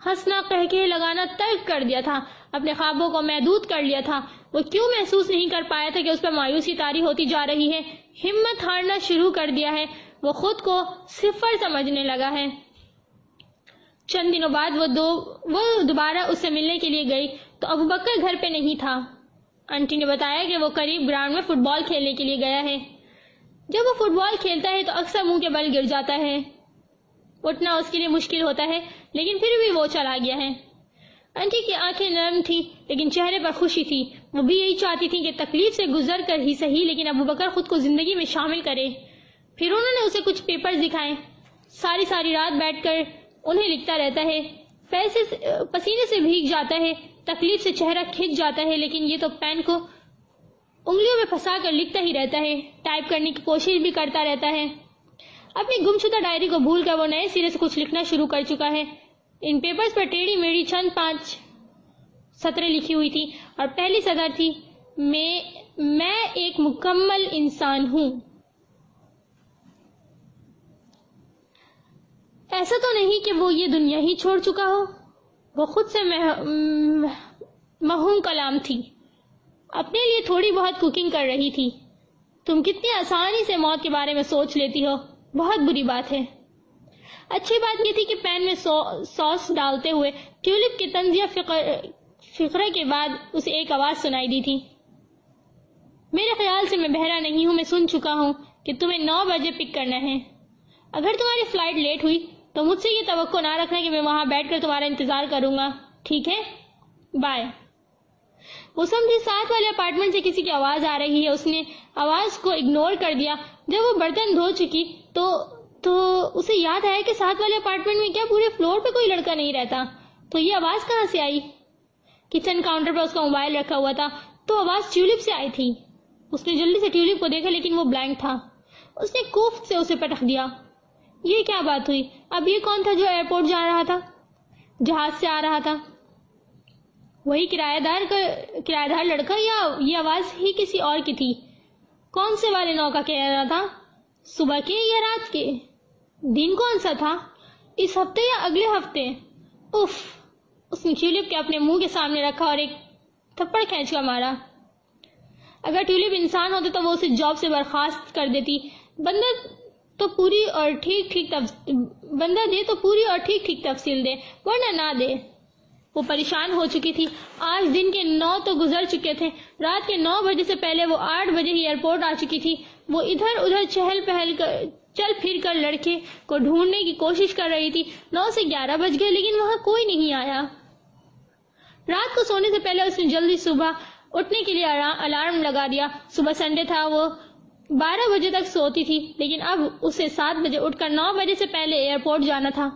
ہنسنا کہہ لگانا ترک کر دیا تھا۔ اپنے خوابوں کو محدود کر لیا تھا۔ وہ کیوں محسوس نہیں کر پایا تھا کہ اس پر مایوسی تاری ہوتی جا رہی ہے؟ ہمت ہارنا شروع کر دیا ہے۔ وہ خود کو صفر سمجھنے لگا ہے۔ چند دنوں بعد وہ دو وہ دوبارہ اس سے ملنے کے لیے گئی تو ابو بکر گھر پہ نہیں تھا۔ انٹی نے بتایا کہ وہ قریب گراؤنڈ میں فٹ بال کھیلنے کے لیے گیا ہے۔ جب وہ فٹ بال کھیلتا ہے تو اکثر منہ کے بل گر جاتا ہے۔ اٹھنا اس کے لیے مشکل ہوتا ہے، لیکن پھر بھی وہ چلا گیا ہے۔ انٹی کی آنکھیں نرم تھی لیکن چہرے پر خوشی تھی۔ وہ بھی یہی چاہتی تھی کہ تکلیف سے گزر کر ہی صحیح، لیکن ابو بکر خود کو زندگی میں شامل کرے۔ پھر انہوں نے اسے کچھ پیپر دکھائے۔ ساری ساری رات بیٹھ کر انہیں لکھتا رہتا ہے۔ پیسے پسینے سے بھیگ جاتا ہے، تکلیف سے چہرہ کھچ جاتا ہے، لیکن یہ تو پین کو انگلیوں میں پھنسا کر لکھتا ہی رہتا ہے۔ ٹائپ کرنے کی کوشش بھی کرتا رہتا ہے۔ اپنی گمشدہ ڈائری کو بھول کر وہ نئے سرے سے کچھ لکھنا شروع کر چکا ہے۔ ان پیپرز پر ٹیڑھی میڑھی چند پانچ سطریں لکھی ہوئی تھی اور پہلی سطر تھی۔ میں میں ایک مکمل انسان ہوں۔ ایسا تو نہیں کہ وہ یہ دنیا ہی چھوڑ چکا ہو۔ وہ خود سے مہوم کلام تھی۔ اپنے لیے تھوڑی بہت کوکنگ کر رہی تھی۔ تم کتنی آسانی سے موت کے بارے میں سوچ لیتی ہو۔ بہت بری بات ہے۔ اچھی بات یہ تھی کہ پین میں سوس ڈالتے ہوئے ٹیولپ کے تنزیہ فقرے کے بعد اسے ایک آواز سنائی دی تھی۔ میرے خیال سے میں بہرا نہیں ہوں، میں سن چکا ہوں کہ تمہیں نو بجے پک کرنا ہے۔ اگر تمہاری فلائٹ لیٹ ہوئی تو مجھ سے یہ توقع نہ رکھنا کہ میں وہاں بیٹھ کر تمہارا انتظار کروں گا۔ ٹھیک ہے؟ بائے وہ سمجھی ساتھ والے اپارٹمنٹ سے کسی کی آواز آ رہی ہے۔ اس نے آواز کو اگنور کر دیا۔ جب وہ برتن دھو چکی تو تو اسے یاد آیا کہ ساتھ والے اپارٹمنٹ میں کیا پورے فلور پہ کوئی لڑکا نہیں رہتا۔ تو یہ آواز کہاں سے آئی؟ کچن کاؤنٹر پر اس کا موبائل رکھا ہوا تھا۔ تو آواز ٹیولپ سے آئی تھی۔ اس نے جلدی سے ٹیولپ کو دیکھا، لیکن وہ بلینک تھا۔ اس نے کوفت سے اسے پٹخ دیا۔ یہ کیا بات ہوئی؟ اب یہ کون تھا جو ایئرپورٹ جا رہا تھا؟ جہاز سے آ رہا تھا۔ وہی کرایہ دار کرایہ دار لڑکا یا یہ آواز ہی کسی اور کی تھی؟ کون سے والے نو کا کہہ رہا تھا؟ صبح کے یا رات کے؟ دن کون سا تھا؟ اس ہفتے یا اگلے ہفتے؟ اف اس نے ٹیولپ کے اپنے منہ کے سامنے رکھا اور ایک تھپڑ کھینچ کر مارا۔ اگر ٹیولپ انسان ہوتے تو وہ اسے جاب سے برخاست کر دیتی۔ بندہ تو پوری اور ٹھیک ٹھیک بندہ دے تو پوری اور ٹھیک ٹھیک تفصیل دے، ورنہ نہ دے۔ وہ پریشان ہو چکی تھی۔ آج دن کے نو تو گزر چکے تھے۔ رات کے نو بجے سے پہلے وہ آٹھ بجے ہی ایئرپورٹ آ چکی تھی۔ وہ ادھر ادھر چہل پہل کر، چل پھر کر لڑکے کو ڈھونڈنے کی کوشش کر رہی تھی۔ نو سے گیارہ بج گئے، لیکن وہاں کوئی نہیں آیا۔ رات کو سونے سے پہلے اس نے جلدی صبح اٹھنے کے لیے الارم لگا دیا۔ صبح سنڈے تھا وہ۔ بارہ بجے تک سوتی تھی، لیکن اب اسے سات بجے اٹھ کر نو بجے سے پہلے ایئرپورٹ جانا تھا۔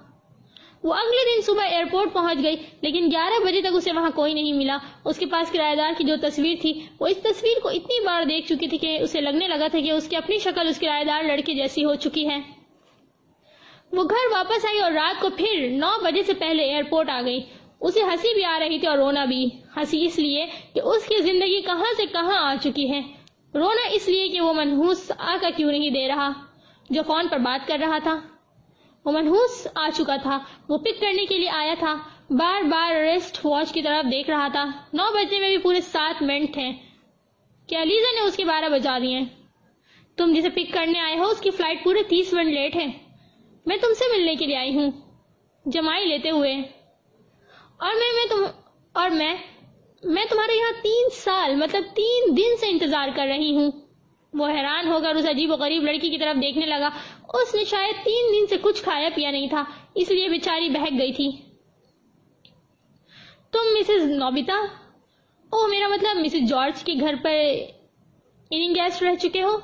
وہ اگلے دن صبح ایئرپورٹ پہنچ گئی، لیکن گیارہ بجے تک اسے وہاں کوئی نہیں ملا۔ اس کے پاس کرایہ دار کی جو تصویر تھی، وہ اس تصویر کو اتنی بار دیکھ چکی تھی کہ اسے لگنے لگا تھا کہ اس کی اپنی شکل اس کرایہ دار لڑکے جیسی ہو چکی ہے۔ وہ گھر واپس آئی اور رات کو پھر نو بجے سے پہلے ایئرپورٹ آ گئی۔ اسے ہنسی بھی آ رہی تھی اور رونا بھی۔ ہنسی اس لیے کہ اس کی زندگی کہاں سے کہاں آ چکی ہے۔ رونا اس لیے کہ وہ منحوس آ کر کیوں نہیں دے رہا؟ جو فون پر بات کر رہا تھا۔ وہ منحوس آ چکا تھا۔ وہ پک کرنے کے لیے آیا تھا۔ بار بار ریسٹ واچ کی طرف دیکھ رہا تھا۔ نو بجے میں بھی پورے سات منٹ تھے کیا لیزا نے اس کے بارہ بجا دیے تم جسے پک کرنے آئے ہو، اس کی فلائٹ پورے تیس منٹ لیٹ ہے۔ میں تم سے ملنے کے لیے آئی ہوں۔ جمائی لیتے ہوئے۔ اور میں میں تم اور میں میں تمہارے یہاں تین سال مطلب تین دن سے انتظار کر رہی ہوں۔ وہ حیران ہو کر اس عجیب و غریب لڑکی کی طرف دیکھنے لگا۔ اس نے شاید تین دن سے کچھ کھایا پیا نہیں تھا، اس لیے بیچاری بہک گئی تھی۔ تم مسز نوبیتا او میرا مطلب مسز جارج کے گھر پر اننگ گیسٹ رہ چکے ہو؟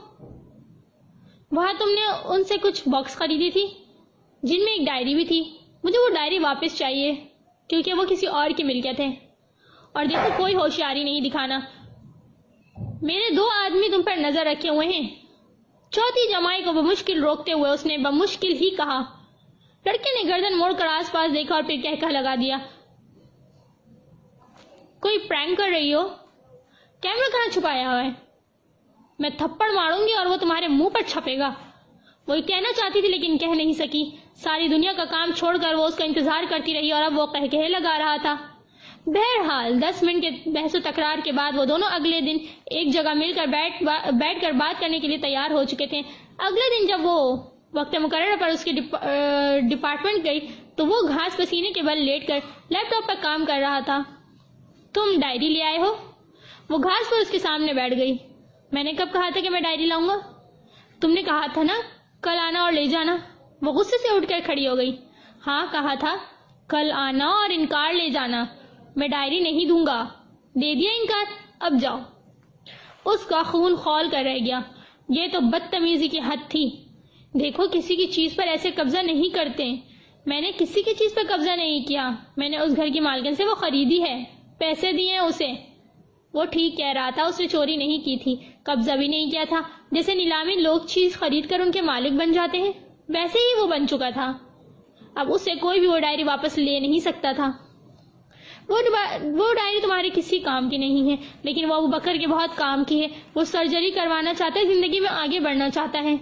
وہاں تم نے ان سے کچھ باکس خریدی تھی، جن میں ایک ڈائری بھی تھی۔ مجھے وہ ڈائری واپس چاہیے، کیونکہ وہ کسی اور کی ملکیت ہے اور دیکھو کوئی ہوشیاری نہیں دکھانا۔ میرے دو آدمی تم پر نظر رکھے ہوئے ہیں۔ چوتھی جمائی کو بمشکل روکتے ہوئے اس نے بمشکل ہی کہا۔ لڑکے نے گردن موڑ کر آس پاس دیکھا اور پھر کہہ لگا دیا۔ کوئی پرینک کر رہی ہو؟ کیمرہ کہاں چھپایا ہوا ہے؟ میں تھپڑ ماروں گی اور وہ تمہارے منہ پر چھپے گا۔ وہ کہنا چاہتی تھی لیکن کہہ نہیں سکی۔ ساری دنیا کا کام چھوڑ کر وہ اس کا انتظار کرتی رہی اور اب وہ کہہ لگا رہا تھا۔ بہرحال، دس منٹ کے بحث و تکرار کے بعد وہ دونوں اگلے دن ایک جگہ مل کر بیٹھ بیٹھ کر بات کرنے کے لیے تیار ہو چکے تھے۔ اگلے دن جب وہ وقت مقررہ پر اس کی ڈپارٹمنٹ گئی، تو وہ گھاس پسینے کے بل لیٹ کر لیپ ٹاپ پر کام کر رہا تھا۔ تم ڈائری لے آئے ہو؟ وہ گھاس پر اس کے سامنے بیٹھ گئی۔ میں نے کب کہا تھا کہ میں ڈائری لاؤں گا؟ تم نے کہا تھا نا، کل آنا اور لے جانا۔ وہ غصے سے اٹھ کر کھڑی ہو گئی۔ ہاں کہا تھا، کل آنا اور انکار لے جانا۔ میں ڈائری نہیں دوں گا۔ دے دیا انکار۔ اب جاؤ۔ اس کا خون خول کر رہ گیا۔ یہ تو بدتمیزی کی حد تھی۔ دیکھو، کسی کی چیز پر ایسے قبضہ نہیں کرتے۔ میں نے کسی کی چیز پر قبضہ نہیں کیا۔ میں نے اس گھر کی مالکن سے وہ خریدی ہے۔ پیسے دیے اسے۔ وہ ٹھیک کہہ رہا تھا، اس نے چوری نہیں کی تھی۔ قبضہ بھی نہیں کیا تھا۔ جیسے نیلامی لوگ چیز خرید کر ان کے مالک بن جاتے ہیں، ویسے ہی وہ بن چکا تھا۔ اب اس سے کوئی بھی وہ ڈائری واپس لے نہیں سکتا تھا۔ وہ ڈائری تمہارے کسی کام کی نہیں ہے، لیکن وہ ابو بکر کے بہت کام کی ہے۔ وہ سرجری کروانا چاہتا ہے، زندگی میں آگے بڑھنا چاہتا ہے۔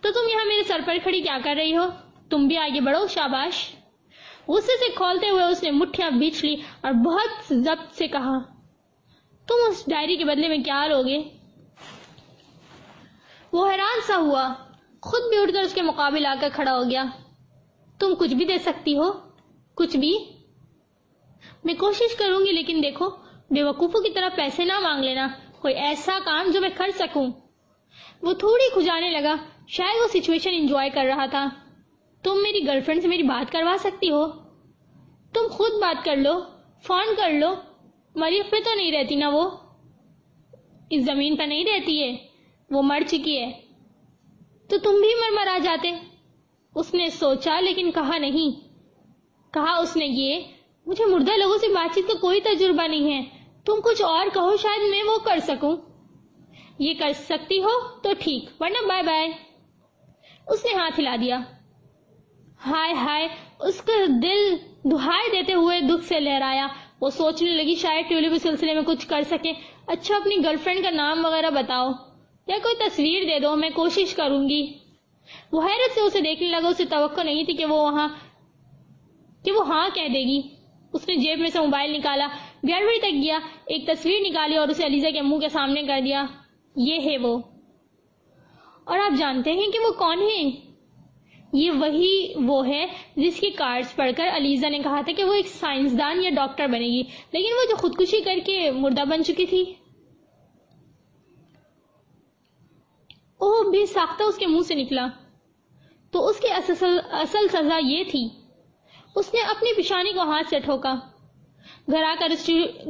تو تم یہاں میرے سر پر کھڑی کیا کر رہی ہو؟ تم بھی آگے بڑھو، شاباش۔ غصے سے کھولتے ہوئے اس نے مٹھیاں بیچ لی اور بہت ضبط سے کہا، تم اس ڈائری کے بدلے میں کیا لوگے؟ وہ حیران سا ہوا۔ خود بھی اٹھ کر اس کے مقابل آ کر کھڑا ہو گیا۔ تم کچھ بھی دے سکتی ہو؟ کچھ بھی؟ میں کوشش کروں گی، لیکن دیکھو بے وقوفوں کی طرح پیسے نہ مانگ لینا۔ کوئی ایسا کام جو میں کر سکوں۔ وہ تھوڑی کھجانے لگا۔ شاید وہ سچویشن انجوائے کر رہا تھا۔ تم میری گرل فرینڈ سے میری بات کروا سکتی ہو؟ تم خود بات کر لو فون کر لو۔ مریخ پہ تو نہیں رہتی نا وہ؟ اس زمین پہ نہیں رہتی ہے۔ وہ مر چکی ہے۔ تو تم بھی مر مر آ جاتے۔ اس نے سوچا، لیکن کہا نہیں۔ کہا اس نے یہ مجھے مردہ لوگوں سے بات چیت کا کوئی تجربہ نہیں ہے۔ تم کچھ اور کہو شاید میں وہ کر سکوں۔ یہ کر سکتی ہو تو ٹھیک، ورنہ بائے بائے اس نے ہاتھ ہلا دیا۔ ہائے ہائے، اس کا دل دہائی دیتے ہوئے دکھ سے لہرایا۔ وہ سوچنے لگی شاید ٹیولپ اس سلسلے میں کچھ کر سکے اچھا اپنی گرل فرینڈ کا نام وغیرہ بتاؤ۔ یا کوئی تصویر دے دو، میں کوشش کروں گی۔ وہ حیرت سے اسے دیکھنے لگا، اسے توقع نہیں تھی کہ وہ وہاں، کہ وہ ہاں کہہ دے گی۔ اس نے جیب میں سے موبائل نکالا، گیلری تک گیا، ایک تصویر نکالی اور اسے علیزہ کے منہ کے سامنے کر دیا۔ یہ ہے وہ۔ اور آپ جانتے ہیں کہ وہ کون ہے؟ یہ وہی وہ ہے جس کی کارڈز پڑھ کر علیزہ نے کہا تھا کہ وہ ایک سائنسدان یا ڈاکٹر بنے گی، لیکن وہ جو خودکشی کر کے مردہ بن چکی تھی۔ بے ساختہ اس کے منہ سے نکلا۔ تو اس کی اصل سزا یہ تھی اس نے اپنی پیشانی کو ہاتھ سے ٹھوکا۔ گھر آ کر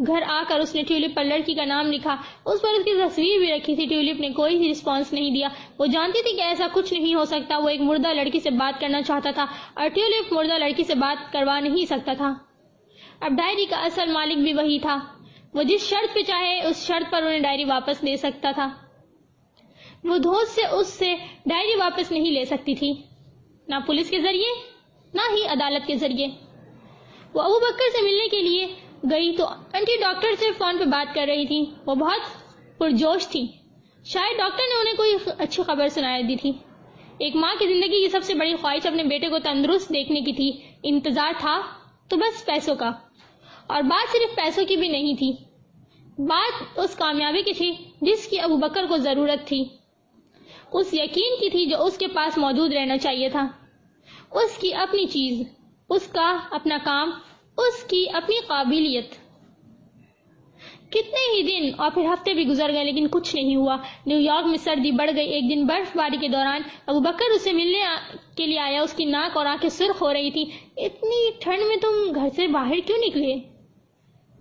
گھر آ کر اس نے ٹیولپ پر لڑکی کا نام لکھا۔ اس پر اس کی تصویر بھی رکھی تھی۔ ٹیولپ نے کوئی ہی رسپانس نہیں دیا۔ وہ جانتی تھی کہ ایسا کچھ نہیں ہو سکتا۔ وہ ایک مردہ لڑکی سے بات کرنا چاہتا تھا اور ٹیولپ مردہ لڑکی سے بات کروا نہیں سکتا تھا۔ اب ڈائری کا اصل مالک بھی وہی تھا۔ وہ جس شرط پہ چاہے اس شرط پر انہیں ڈائری واپس دے سکتا تھا۔ وہ دھوس سے اس سے ڈائری واپس نہیں لے سکتی تھی۔ نہ پولیس کے ذریعے نہ ہی عدالت کے ذریعے۔ وہ ابو بکر سے ملنے کے لیے گئی تو انٹی ڈاکٹر سے فون پہ بات کر رہی تھی۔ وہ بہت پرجوش تھی۔ شاید ڈاکٹر نے انہیں کوئی اچھی خبر سنا دی تھی۔ ایک ماں کی زندگی کی سب سے بڑی خواہش اپنے بیٹے کو تندرست دیکھنے کی تھی۔ انتظار تھا تو بس پیسوں کا۔ اور بات صرف پیسوں کی بھی نہیں تھی۔ بات اس کامیابی کی تھی جس کی ابو بکر کو ضرورت تھی۔ اس یقین کی تھی جو اس کے پاس موجود رہنا چاہیے تھا۔ اس کی اپنی چیز، اس کا اپنا کام، اس کی اپنی قابلیت۔ کتنے ہی دن اور پھر ہفتے بھی گزر گئے لیکن کچھ نہیں ہوا۔ نیو یارک میں سردی بڑھ گئی۔ ایک دن برف باری کے دوران ابو بکر اسے ملنے کے لیے آیا۔ اس کی ناک اور آنکھیں سرخ ہو رہی تھی اتنی ٹھنڈ میں تم گھر سے باہر کیوں نکلے؟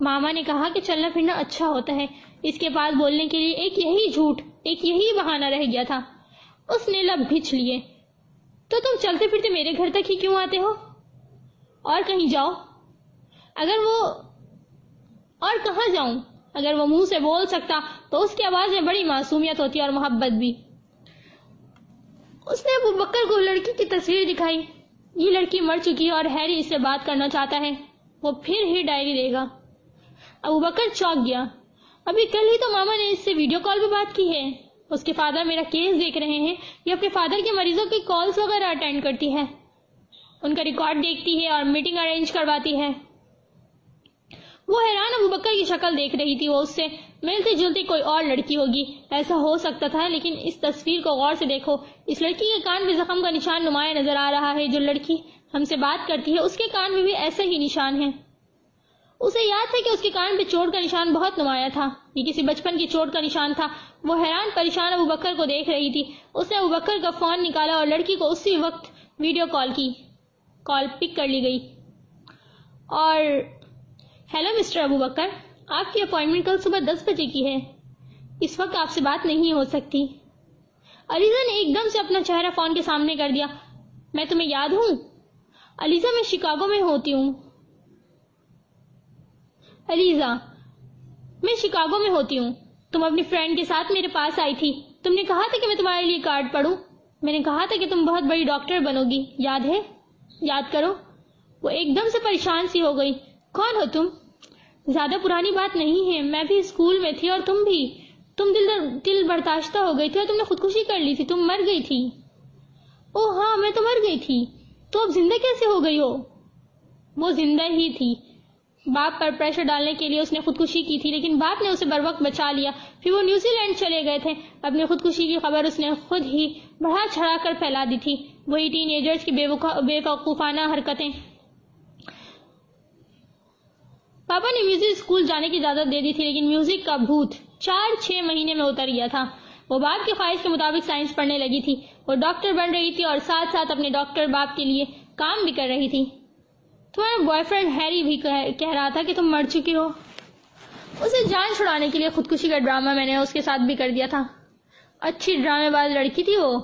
ماما نے کہا کہ چلنا پھرنا اچھا ہوتا ہے۔ اس کے پاس بولنے کے لیے ایک یہی جھوٹ، ایک یہی بہانہ رہ گیا تھا۔ اس نے لب بھچ لیے۔ تو تم چلتے پھرتے میرے گھر تک ہی کیوں آتے ہو؟ اور کہیں جاؤ۔ اگر وہ اور کہاں جاؤں؟ اگر وہ منہ سے بول سکتا تو اس کی آواز میں بڑی معصومیت ہوتی اور محبت بھی۔ اس نے ابو بکر کو لڑکی کی تصویر دکھائی۔ یہ لڑکی مر چکی ہے اور ہیری اس سے بات کرنا چاہتا ہے۔ وہ پھر ہی ڈائری دے گا۔ ابو بکر چوک گیا۔ ابھی کل ہی تو ماما نے اس سے ویڈیو کال پہ بات کی ہے۔ اس کے فادر میرا کیس دیکھ رہے ہیں، یہ اپنے فادر کے مریضوں کی کالز وغیرہ اٹینڈ کرتی ہے ان کا ریکارڈ دیکھتی ہے اور میٹنگ ارینج کرواتی ہے۔ وہ حیران ابو بکر کی شکل دیکھ رہی تھی، وہ اس سے ملتی جلتی کوئی اور لڑکی ہوگی۔ ایسا ہو سکتا تھا، لیکن اس تصویر کو غور سے دیکھو۔ اس لڑکی کے کان میں زخم کا نشان نمایاں نظر آ رہا ہے۔ جو لڑکی ہم سے بات کرتی ہے، اس کے کان میں بھی ایسا ہی نشان ہے اسے یاد ہے کہ اس کے کان پہ چوٹ کا نشان بہت نمایاں تھا۔ یہ کسی بچپن کی چوٹ کا نشان تھا۔ وہ حیران پریشان ابو بکر کو دیکھ رہی تھی۔ اس نے ابو بکر کا فون نکالا اور لڑکی کو اسی وقت ویڈیو کال کی، کال پک کر لی گئی۔ اور ہیلو مسٹر ابو بکر آپ کی اپوائنٹمنٹ کل صبح دس بجے کی ہے۔ اس وقت آپ سے بات نہیں ہو سکتی۔ علیزہ نے ایک دم سے اپنا چہرہ فون کے سامنے کر دیا۔ میں تمہیں یاد ہوں؟ علیزہ، میں شکاگو میں ہوتی ہوں۔ علیزہ، میں شکاگو میں ہوتی ہوں۔ تم اپنی فرینڈ کے ساتھ میرے پاس آئی تھی۔ تم نے کہا تھا کہ میں تمہارے لیے کارڈ پڑھوں۔ میں نے کہا تھا کہ تم بہت بڑی ڈاکٹر بنو گی۔ یاد ہے؟ یاد کرو، وہ ایک دم سے پریشان سی ہو گئی۔ کون ہو تم؟ زیادہ پرانی بات نہیں ہے۔ میں بھی اسکول میں تھی اور تم بھی۔ تم دل دل برداشتہ ہو گئی تھی اور تم نے خودکشی کر لی تھی۔ تم مر گئی تھی۔ او ہاں میں تو مر گئی تھی۔ تو اب زندہ کیسے ہو گئی ہو؟ وہ زندہ ہی تھی۔ باپ پر پریشر ڈالنے کے لیے اس نے خودکشی کی تھی، لیکن باپ نے اسے بر وقت بچا لیا۔ پھر وہ نیوزی لینڈ چلے گئے تھے۔ اپنی خودکشی کی خبر اس نے خود ہی بڑھا چڑھا کر پھیلا دی تھی۔ وہی ٹین ایجرز کی بے وقوفانہ حرکتیں۔ پاپا نے میوزک اسکول جانے کی اجازت دے دی تھی، لیکن میوزک کا بھوت چار چھ مہینے میں اتر گیا تھا۔ وہ باپ کی خواہش کے مطابق سائنس پڑھنے لگی تھی۔ وہ ڈاکٹر بن رہی تھی اور ساتھ ساتھ اپنے ڈاکٹر باپ کے لیے کام بھی کر رہی تھی۔ تمہارا بوائے فرینڈ ہیری بھی کہہ رہا تھا کہ تم مر چکی ہو۔ اسے جان چھڑانے کے لیے خودکشی کا ڈرامہ میں نے اس کے ساتھ بھی کر دیا تھا۔ اچھی ڈرامے باز لڑکی تھی وہ۔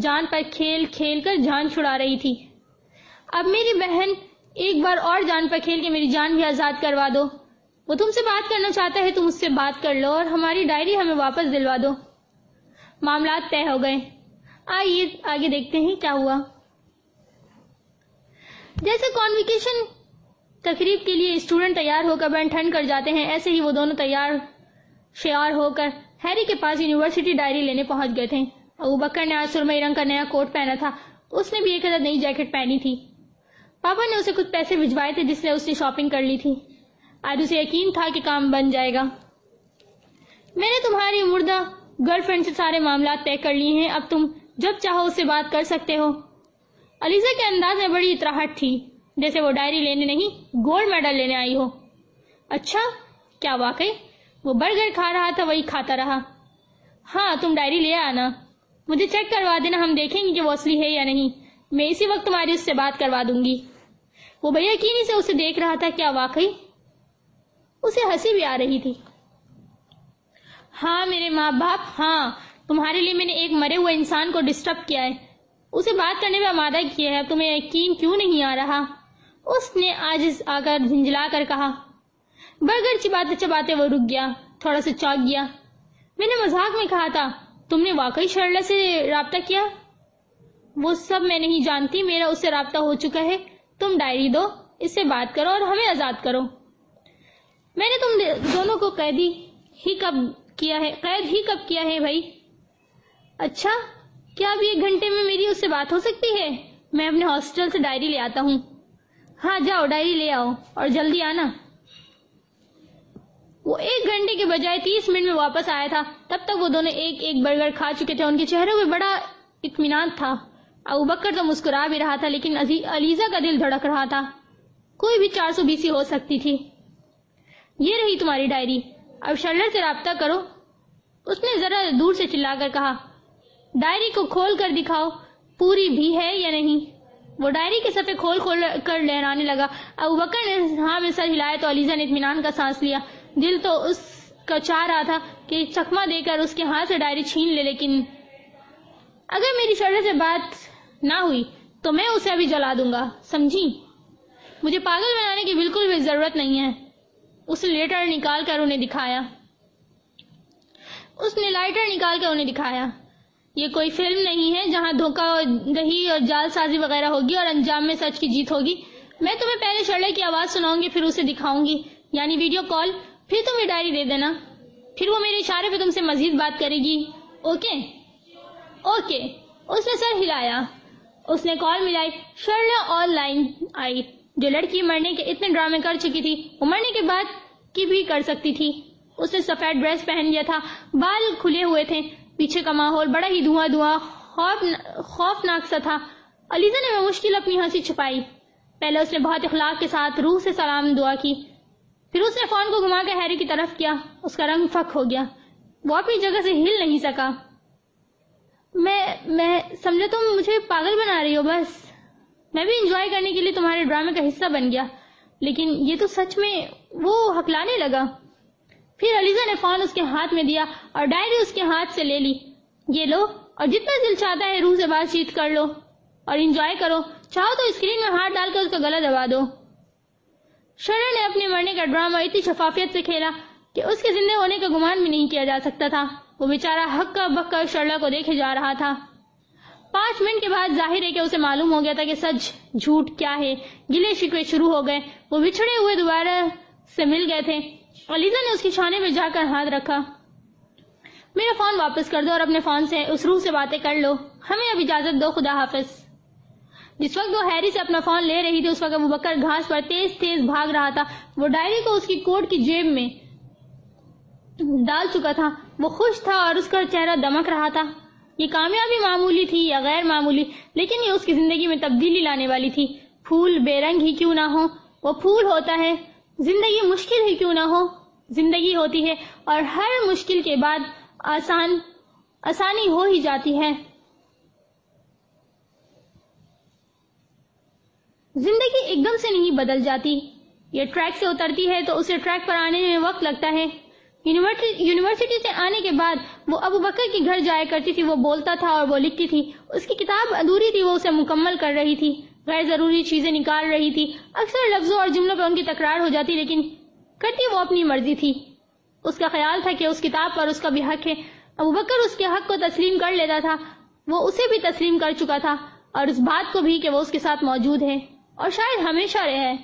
جان پر کھیل کھیل کر جان چھڑا رہی تھی۔ اب میری بہن ایک بار اور جان پر کھیل کے میری جان بھی آزاد کروا دو۔ وہ تم سے بات کرنا چاہتا ہے تم اس سے بات کر لو اور ہماری ڈائری ہمیں واپس دلوا دو۔ معاملات طے ہو گئے۔ آئیے آگے دیکھتے ہیں کیا ہوا۔ جیسے کانویکیشن تقریب کے لیے اسٹوڈنٹ تیار ہو کر بین ٹھنڈ کر جاتے ہیں، ایسے ہی وہ دونوں تیار شیار ہو کر ہیری کے پاس یونیورسٹی ڈائری لینے پہنچ گئے تھے۔ ابو بکر نے آج سرمئی رنگ کا نیا کوٹ پہنا تھا۔ اس نے بھی ایک نئی جیکٹ پہنی تھی۔ پاپا نے اسے کچھ پیسے بھجوائے تھے، جس سے اس نے شاپنگ کر لی تھی۔ آج اسے یقین تھا کہ کام بن جائے گا۔ میں نے تمہاری مردہ گرل فرینڈ سے سارے معاملات طے کر لیے ہیں۔ اب تم جب چاہو اس سے بات کر سکتے ہو۔ علیزہ کے انداز میں بڑی اطراہٹ تھی۔ جیسے وہ ڈائری لینے نہیں، گولڈ میڈل لینے آئی ہو۔ اچھا کیا واقعی؟ وہ برگر کھا رہا تھا، وہی کھاتا رہا۔ ہاں تم ڈائری لے آنا۔ مجھے چیک کروا دینا، ہم دیکھیں گے کہ وہ اصلی ہے یا نہیں۔ میں اسی وقت تمہاری اس سے بات کروا دوں گی۔ وہ بھیا یقینی سے اسے دیکھ رہا تھا، کیا واقعی؟ اسے ہنسی بھی آ رہی تھی۔ ہاں میرے ماں باپ ہاں تمہارے لیے میں نے ایک مرے ہوئے انسان کو ڈسٹرب کیا ہے۔ اسے بات کرنے میں آمادہ کیا ہے، تمہیں یقین کیوں نہیں آ رہا؟ اس نے آج آ کر جھنجلا کر کہا، برگر چباتے چباتے وہ رک گیا، تھوڑا سا چوک گیا۔ میں نے مذاق میں کہا تھا، تم نے واقعی شرلا سے رابطہ کیا؟ وہ سب میں نہیں جانتی، میرا اس سے رابطہ ہو چکا ہے۔ تم ڈائری دو، اس سے بات کرو اور ہمیں آزاد کرو۔ میں نے تم دونوں کو قیدی ہی کب کیا ہے؟ قید ہی کب کیا ہے بھائی؟ اچھا کیا اب ایک گھنٹے میں میری اس سے بات ہو سکتی ہے؟ میں اپنے ہاسٹل سے ڈائری لے آتا ہوں۔ ہاں جاؤ، ڈائری لے آؤ اور جلدی آنا۔ وہ ایک گھنٹے کے بجائے تیس منٹ میں واپس آیا تھا۔ تب تک وہ دونوں ایک ایک برگر کھا چکے تھے۔ ان کے چہروں میں بڑا اطمینان تھا۔ ابو بکر تو مسکرا بھی رہا تھا، لیکن علیزہ کا دل دھڑک رہا تھا۔ کوئی بھی چار سو بیسی ہو سکتی تھی۔ یہ رہی تمہاری ڈائری۔ اب شرلر سے رابطہ کرو۔ اس نے ذرا دور سے چلا کر کہا ڈائری کو کھول کر دکھاؤ، پوری بھی ہے یا نہیں؟ وہ ڈائری کے سفے کھول کھول کر لہرانے لگا۔ ابو بکر نے ہاں میں سر ہلایا تو علیزہ نے اطمینان کا سانس لیا۔ دل تو اس کا چاہ رہا تھا کہ چکما دے کر اس کے ہاتھ سے ڈائری چھین لے، لیکن اگر میری شرح سے بات نہ ہوئی تو میں اسے ابھی جلا دوں گا۔ سمجھی؟ مجھے پاگل بنانے کی بالکل بھی ضرورت نہیں ہے۔ اس نے لیٹر نکال کر انہیں دکھایا۔ اس نے لائٹر نکال کر انہیں دکھایا۔ یہ کوئی فلم نہیں ہے جہاں دھوکہ دہی اور جال سازی وغیرہ ہوگی اور انجام میں سچ کی جیت ہوگی۔ میں تمہیں پہلے شرلے کی آواز سناؤں گی، پھر اسے دکھاؤں گی۔ یعنی ویڈیو کال، پھر تم یہ ڈائری دے دینا۔ پھر وہ میرے اشارے پہ تم سے مزید بات کرے گی۔ اوکے؟ اوکے۔ اس نے سر ہلایا۔ اس نے کال ملائی۔ شرلا آن لائن آئی۔ جو لڑکی مرنے کے اتنے ڈرامے کر چکی تھی، وہ مرنے کے بعد کی بھی کر سکتی تھی۔ اس نے سفید ڈریس پہن لیا تھا۔ بال کھلے ہوئے تھے۔ پیچھے کا ماحول بڑا ہی دھواں دھواں خوفناک سا تھا۔ علیزہ نے مشکل اپنی ہنسی چھپائی۔ پہلے اس نے بہت اخلاق کے ساتھ روح سے سلام دعا کی۔ پھر اس نے فون کو گھما کے ہیری کی طرف کیا۔ اس کا رنگ فک ہو گیا۔ وہ اپنی جگہ سے ہل نہیں سکا۔ میں میں سمجھا تم مجھے پاگل بنا رہی ہو بس۔ میں بھی انجوائے کرنے کے لیے تمہارے ڈرامے کا حصہ بن گیا۔ لیکن یہ تو سچ میں وہ ہکلانے لگا۔ پھر علیزہ نے فون اس کے ہاتھ میں دیا اور ڈائری اس کے ہاتھ سے لے لی۔ یہ لو اور جتنا دل چاہتا ہے روح سے بات چیت کر لو اور انجوائے کرو۔ چاہو تو اسکرین میں ہاتھ ڈال کر اس کا گلا دبا دو۔ شرح نے اپنے مرنے کا ڈرامہ اتنی شفافیت سے کھیلا کہ اس کے زندہ ہونے کا گمان بھی نہیں کیا جا سکتا تھا۔ وہ بیچارہ حق کا بک کر شرلا کو دیکھے جا رہا تھا۔ پانچ منٹ کے بعد ظاہر ہے کہ اسے معلوم ہو گیا تھا کہ سچ جھوٹ کیا ہے۔ گلے شکوے شروع ہو گئے۔ وہ بچھڑے ہوئے دوبارہ سے مل گئے تھے۔ علیزہ نے اس کی چھانے میں جا کر ہاتھ رکھا۔ میرا فون واپس کر دو اور اپنے فون سے، اس روح سے باتیں کر لو۔ ہمیں اب اجازت دو، خدا حافظ۔ جس وقت وہ ہیری سے اپنا فون لے رہی تھی، اس وقت بکر گھاس پر تیز تیز بھاگ رہا تھا۔ وہ ڈائری کو اس کی کوٹ کی جیب میں ڈال چکا تھا۔ وہ خوش تھا اور اس کا چہرہ دمک رہا تھا۔ یہ کامیابی معمولی تھی یا غیر معمولی؟ لیکن یہ اس کی زندگی میں تبدیلی لانے والی تھی۔ پھول بے رنگ ہی کیوں نہ ہو وہ پھول ہوتا ہے۔ زندگی مشکل ہی کیوں نہ ہو؟ زندگی ہوتی ہے اور ہر مشکل کے بعد آسان، آسانی ہو ہی جاتی ہے۔ زندگی ایک دم سے نہیں بدل جاتی۔ یہ ٹریک سے اترتی ہے تو اسے ٹریک پر آنے میں وقت لگتا ہے۔ یونیورسٹی سے آنے کے بعد وہ ابو بکر کے گھر جایا کرتی تھی، وہ بولتا تھا اور وہ لکھتی تھی۔ اس کی کتاب ادھوری تھی، وہ اسے مکمل کر رہی تھی۔ غیر ضروری چیزیں نکال رہی تھی۔ اکثر لفظوں اور جملوں پہ ان کی تکرار ہو جاتی، لیکن کرتی وہ اپنی مرضی تھی۔ اس کا خیال تھا کہ اس کتاب پر اس کا بھی حق ہے۔ ابو بکر اس کے حق کو تسلیم کر لیتا تھا۔ وہ اسے بھی تسلیم کر چکا تھا اور اس بات کو بھی کہ وہ اس کے ساتھ موجود ہے اور شاید ہمیشہ رہے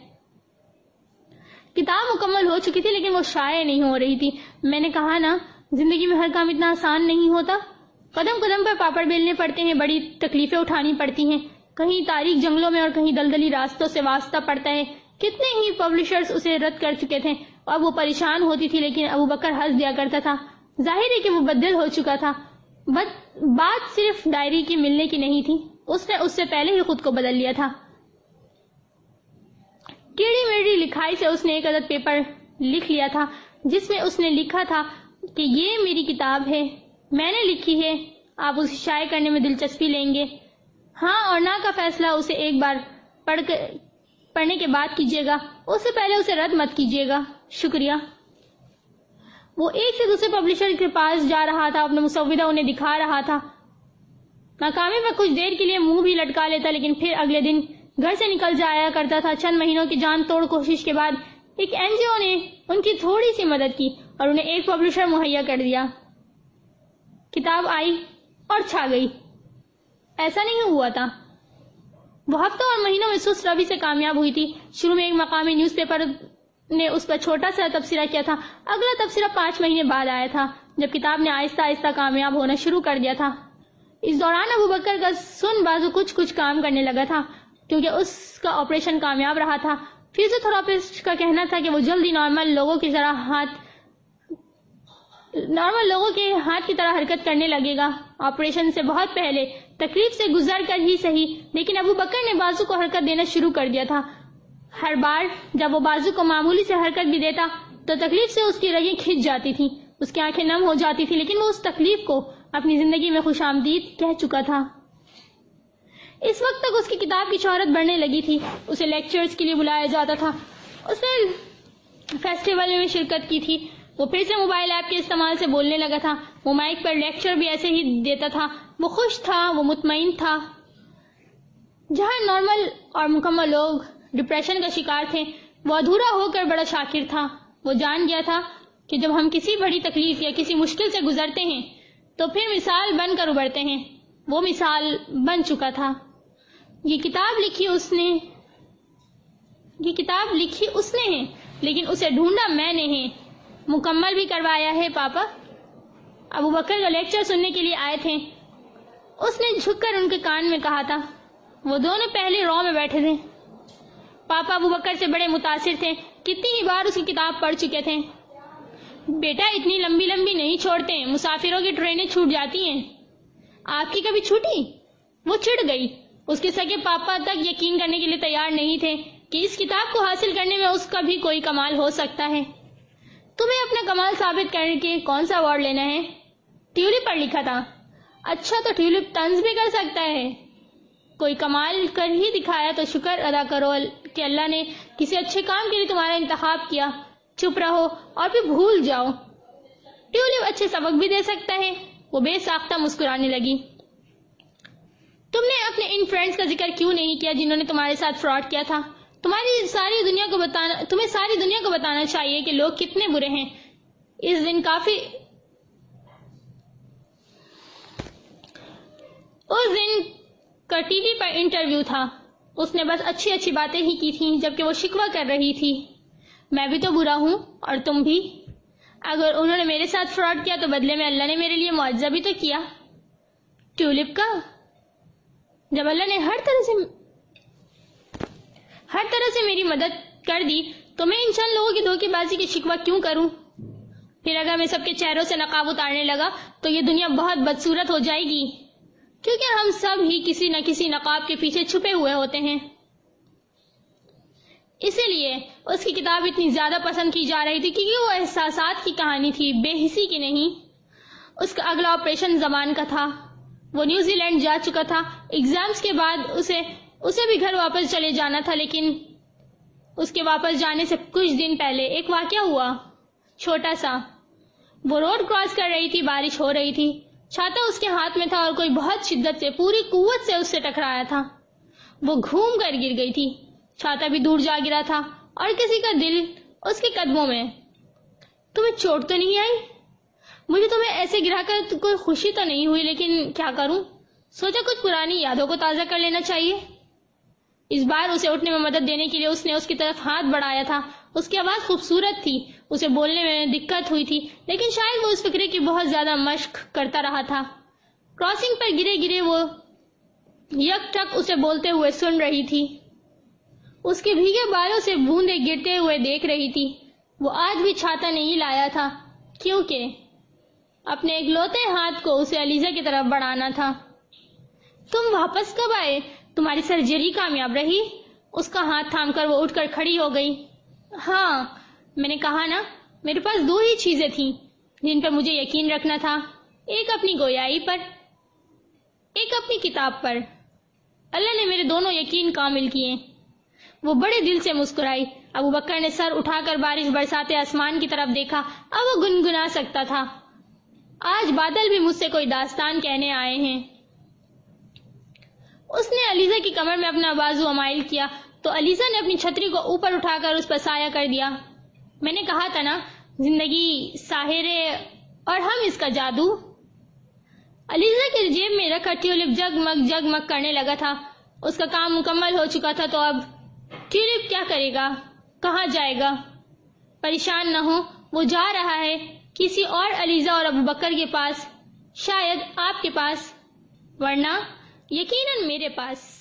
کتاب مکمل ہو چکی تھی، لیکن وہ شائع نہیں ہو رہی تھی۔ میں نے کہا نا، زندگی میں ہر کام اتنا آسان نہیں ہوتا۔ قدم قدم پر پاپڑ بیلنے پڑتے ہیں، بڑی تکلیفیں اٹھانی پڑتی ہیں۔ کہیں تاریخ جنگلوں میں اور کہیں دلدلی راستوں سے واسطہ پڑتا ہے۔ کتنے ہی پبلشرز اسے رد کر چکے تھے۔ اب وہ پریشان ہوتی تھی لیکن ابو بکر ہنس دیا کرتا تھا۔ ظاہر ہے کہ وہ بدل ہو چکا تھا۔ بات صرف ڈائری کی ملنے کی نہیں تھی۔ اس نے اس سے پہلے ہی خود کو بدل لیا تھا۔ کیڑی میڑی لکھائی سے اس نے ایک عدد پیپر لکھ لیا تھا، جس میں اس نے لکھا تھا کہ یہ میری کتاب ہے۔ میں نے لکھی ہے۔ آپ اسے شائع کرنے میں دلچسپی لیں گے۔ ہاں اور نہ کا فیصلہ اسے ایک بار پڑھ پڑھنے کے بعد کیجیے گا۔ اس سے پہلے اسے رد مت کیجیے گا۔ شکریہ۔ وہ ایک سے دوسرے پبلشر کے پاس جا رہا تھا اپنے مسودہ انہیں دکھا رہا تھا۔ ناکامی میں کچھ دیر کے لیے منہ بھی لٹکا لیتا، لیکن پھر اگلے دن گھر سے نکل جایا کرتا تھا۔ چند مہینوں کی جان توڑ کوشش کے بعد ایک این جی او نے ان کی تھوڑی سی مدد کی اور انہیں ایک پبلشر مہیا کر دیا۔ کتاب آئی اور چھا گئی۔ ایسا نہیں ہوا تھا۔ وہ ہفتوں اور مہینوں میں سست روی سے کامیاب ہوئی تھی۔ شروع میں ایک مقامی نیوز پیپر نے اس پر چھوٹا سا تبصرہ کیا تھا۔ اگلا تبصرہ پانچ مہینے بعد آیا تھا، جب کتاب نے آہستہ آہستہ کامیاب ہونا شروع کر دیا تھا۔ اس دوران ابو بکر کا سن بازو کچھ کچھ کام کرنے لگا تھا، کیونکہ اس کا آپریشن کامیاب رہا تھا۔ فیزیوتھراپسٹ کا کہنا تھا کہ وہ جلدی نارمل لوگوں کی طرح ہاتھ نارمل لوگوں کے ہاتھ کی طرح حرکت کرنے لگے گا۔ آپریشن سے بہت پہلے تکلیف سے گزر کر ہی صحیح، لیکن ابو بکر نے بازو کو حرکت دینا شروع کر دیا تھا۔ ہر بار جب وہ بازو کو معمولی سے حرکت بھی دیتا، تو تکلیف سے اس کی رگیں کھچ جاتی تھی اس کی آنکھیں نم ہو جاتی تھی لیکن وہ اس تکلیف کو اپنی زندگی میں خوش آمدید کہہ چکا تھا۔ اس وقت تک اس کی کتاب کی شہرت بڑھنے لگی تھی۔ اسے لیکچرز کے لیے بلایا جاتا تھا۔ اس نے فیسٹیول میں شرکت کی تھی۔ وہ پھر سے موبائل ایپ کے استعمال سے بولنے لگا تھا۔ وہ مائک پر لیکچر بھی ایسے ہی دیتا تھا۔ وہ خوش تھا، وہ مطمئن تھا۔ جہاں نارمل اور مکمل لوگ ڈپریشن کا شکار تھے، وہ ادھورا ہو کر بڑا شاکر تھا۔ وہ جان گیا تھا کہ جب ہم کسی بڑی تکلیف یا کسی مشکل سے گزرتے ہیں، تو پھر مثال بن کر ابھرتے ہیں۔ وہ مثال بن چکا تھا۔ یہ کتاب لکھی اس نے۔ یہ کتاب لکھی اس نے ہے، لیکن اسے ڈھونڈا میں نے ہے۔ مکمل بھی کروایا ہے پاپا۔ ابو بکر کا لیکچر سننے کے لیے آئے تھے۔ اس نے جھک کر ان کے کان میں کہا تھا، وہ دونوں پہلے رو میں بیٹھے تھے۔ پاپا ابو بکر سے بڑے متاثر تھے، کتنی ہی بار اس کی کتاب پڑھ چکے تھے۔ بیٹا، اتنی لمبی لمبی نہیں چھوڑتے، مسافروں کی ٹرینیں چھوٹ جاتی ہیں۔ آپ کی کبھی چھوٹی؟ وہ چڑ گئی۔ اس کے سگے پاپا تک یقین کرنے کے لیے تیار نہیں تھے کہ اس کتاب کو حاصل کرنے میں اس کا بھی کوئی کمال ہو سکتا ہے۔ تمہیں اپنا کمال ثابت کرنے کے کون سا اوارڈ لینا ہے؟ ٹیولپ پر لکھا تھا۔ اچھا تو ٹیولپ طنز بھی کر سکتا ہے۔ کوئی کمال کر ہی دکھایا تو شکر ادا کرو کہ اللہ نے کسی اچھے کام کے لیے تمہارا انتخاب کیا۔ چپ رہو اور پھر بھول جاؤ۔ ٹیولپ اچھے سبق بھی دے سکتا ہے۔ وہ بے ساختہ مسکرانے لگی۔ تم نے اپنے ان فرینڈز کا ذکر کیوں نہیں کیا جنہوں نے تمہارے ساتھ فراڈ کیا تھا؟ تمہاری ساری دنیا کو بتانا تمہیں ساری دنیا کو بتانا چاہیے کہ لوگ کتنے برے ہیں۔ اس دن کافی اس دن کا ٹی وی پر انٹرویو تھا۔ اس نے بس اچھی اچھی باتیں ہی کی تھیں جبکہ وہ شکوا کر رہی تھی۔ میں بھی تو برا ہوں اور تم بھی۔ اگر انہوں نے میرے ساتھ فراڈ کیا تو بدلے میں اللہ نے میرے لیے معاوضہ بھی تو کیا۔ ٹیولپ کا؟ جب اللہ نے ہر طرح سے ہر طرح سے میری مدد کر دی تو میں ان چند لوگوں کی دھوکے بازی کی شکوا کیوں کروں؟ پھر اگر میں سب کے چہروں سے نقاب اتارنے لگا تو یہ دنیا بہت بدصورت ہو جائے گی۔ کیونکہ ہم سب ہی کسی نہ کسی نقاب کے پیچھے چھپے ہوئے ہوتے ہیں۔ اسی لیے اس کی کتاب اتنی زیادہ پسند کی جا رہی تھی کیونکہ وہ احساسات کی کہانی تھی، بے حسی کی نہیں۔ اس کا اگلا آپریشن زبان کا تھا۔ وہ نیوزی لینڈ جا چکا تھا۔ ایگزامز کے بعد اسے اسے بھی گھر واپس چلے جانا تھا، لیکن اس کے واپس جانے سے کچھ دن پہلے ایک واقعہ ہوا۔ چھوٹا سا۔ وہ روڈ کراس کر رہی تھی، بارش ہو رہی تھی۔ چھاتا اس کے ہاتھ میں تھا اور کوئی بہت شدت سے، پوری قوت سے اس سے ٹکرایا تھا۔ وہ گھوم کر گر گئی تھی۔ چھاتا بھی دور جا گرا تھا۔ اور کسی کا دل اس کے قدموں میں۔ تمہیں چوٹ تو نہیں آئی؟ مجھے تمہیں ایسے گرا کر کوئی خوشی تو نہیں ہوئی، لیکن کیا کروں؟ سوچا کچھ پرانی یادوں کو تازہ کر لینا چاہیے۔ اس بار اسے اٹھنے میں مدد دینے کے لیے اس نے اس کی طرف ہاتھ بڑھایا تھا۔ اس کی آواز خوبصورت تھی۔ اسے بولنے میں دقت ہوئی تھی، لیکن شاید وہ اس فکرے کی بہت زیادہ مشق کرتا رہا تھا۔ کراسنگ پر گرے گرے وہ یک ٹک اسے بولتے ہوئے سن رہی تھی۔ اس کے بھیگے بالوں سے بوندے گرتے ہوئے دیکھ رہی تھی۔ وہ آج بھی چھاتا نہیں لایا تھا، کیونکہ اپنے ایک ہاتھ کو اسے علیزہ کی طرف بڑھانا تھا۔ تم واپس کب آئے؟ تمہاری سرجری کامیاب رہی؟ اس کا ہاتھ تھام کر وہ اٹھ کر کھڑی ہو گئی۔ ہاں میں نے کہا نا، میرے پاس دو ہی چیزیں تھیں جن پر مجھے یقین رکھنا تھا۔ ایک اپنی گویائی پر، ایک اپنی کتاب پر۔ اللہ نے میرے دونوں یقین کامل کیے۔ وہ بڑے دل سے مسکرائی۔ ابو بکر نے سر اٹھا کر بارش برساتے آسمان کی طرف دیکھا۔ اب وہ گنگنا سکتا تھا۔ آج بادل بھی مجھ سے کوئی داستان کہنے آئے ہیں۔ اس نے علیزہ کی کمر میں اپنا بازو امائل کیا تو علیزہ نے اپنی چھتری کو اوپر اٹھا کر اس پر سایہ کر دیا۔ میں نے کہا تھا نا زندگی ساحرے اور ہم اس کا جادو۔ علیزہ کے جیب میں رکھا ٹیولپ جگ مگ جگ مگ کرنے لگا تھا۔ اس کا کام مکمل ہو چکا تھا تو اب ٹیولپ کیا کرے گا؟ کہاں جائے گا؟ پریشان نہ ہو، وہ جا رہا ہے کسی اور علیزہ اور ابو بکر کے پاس، شاید آپ کے پاس۔ ورنہ یقیناً میرے پاس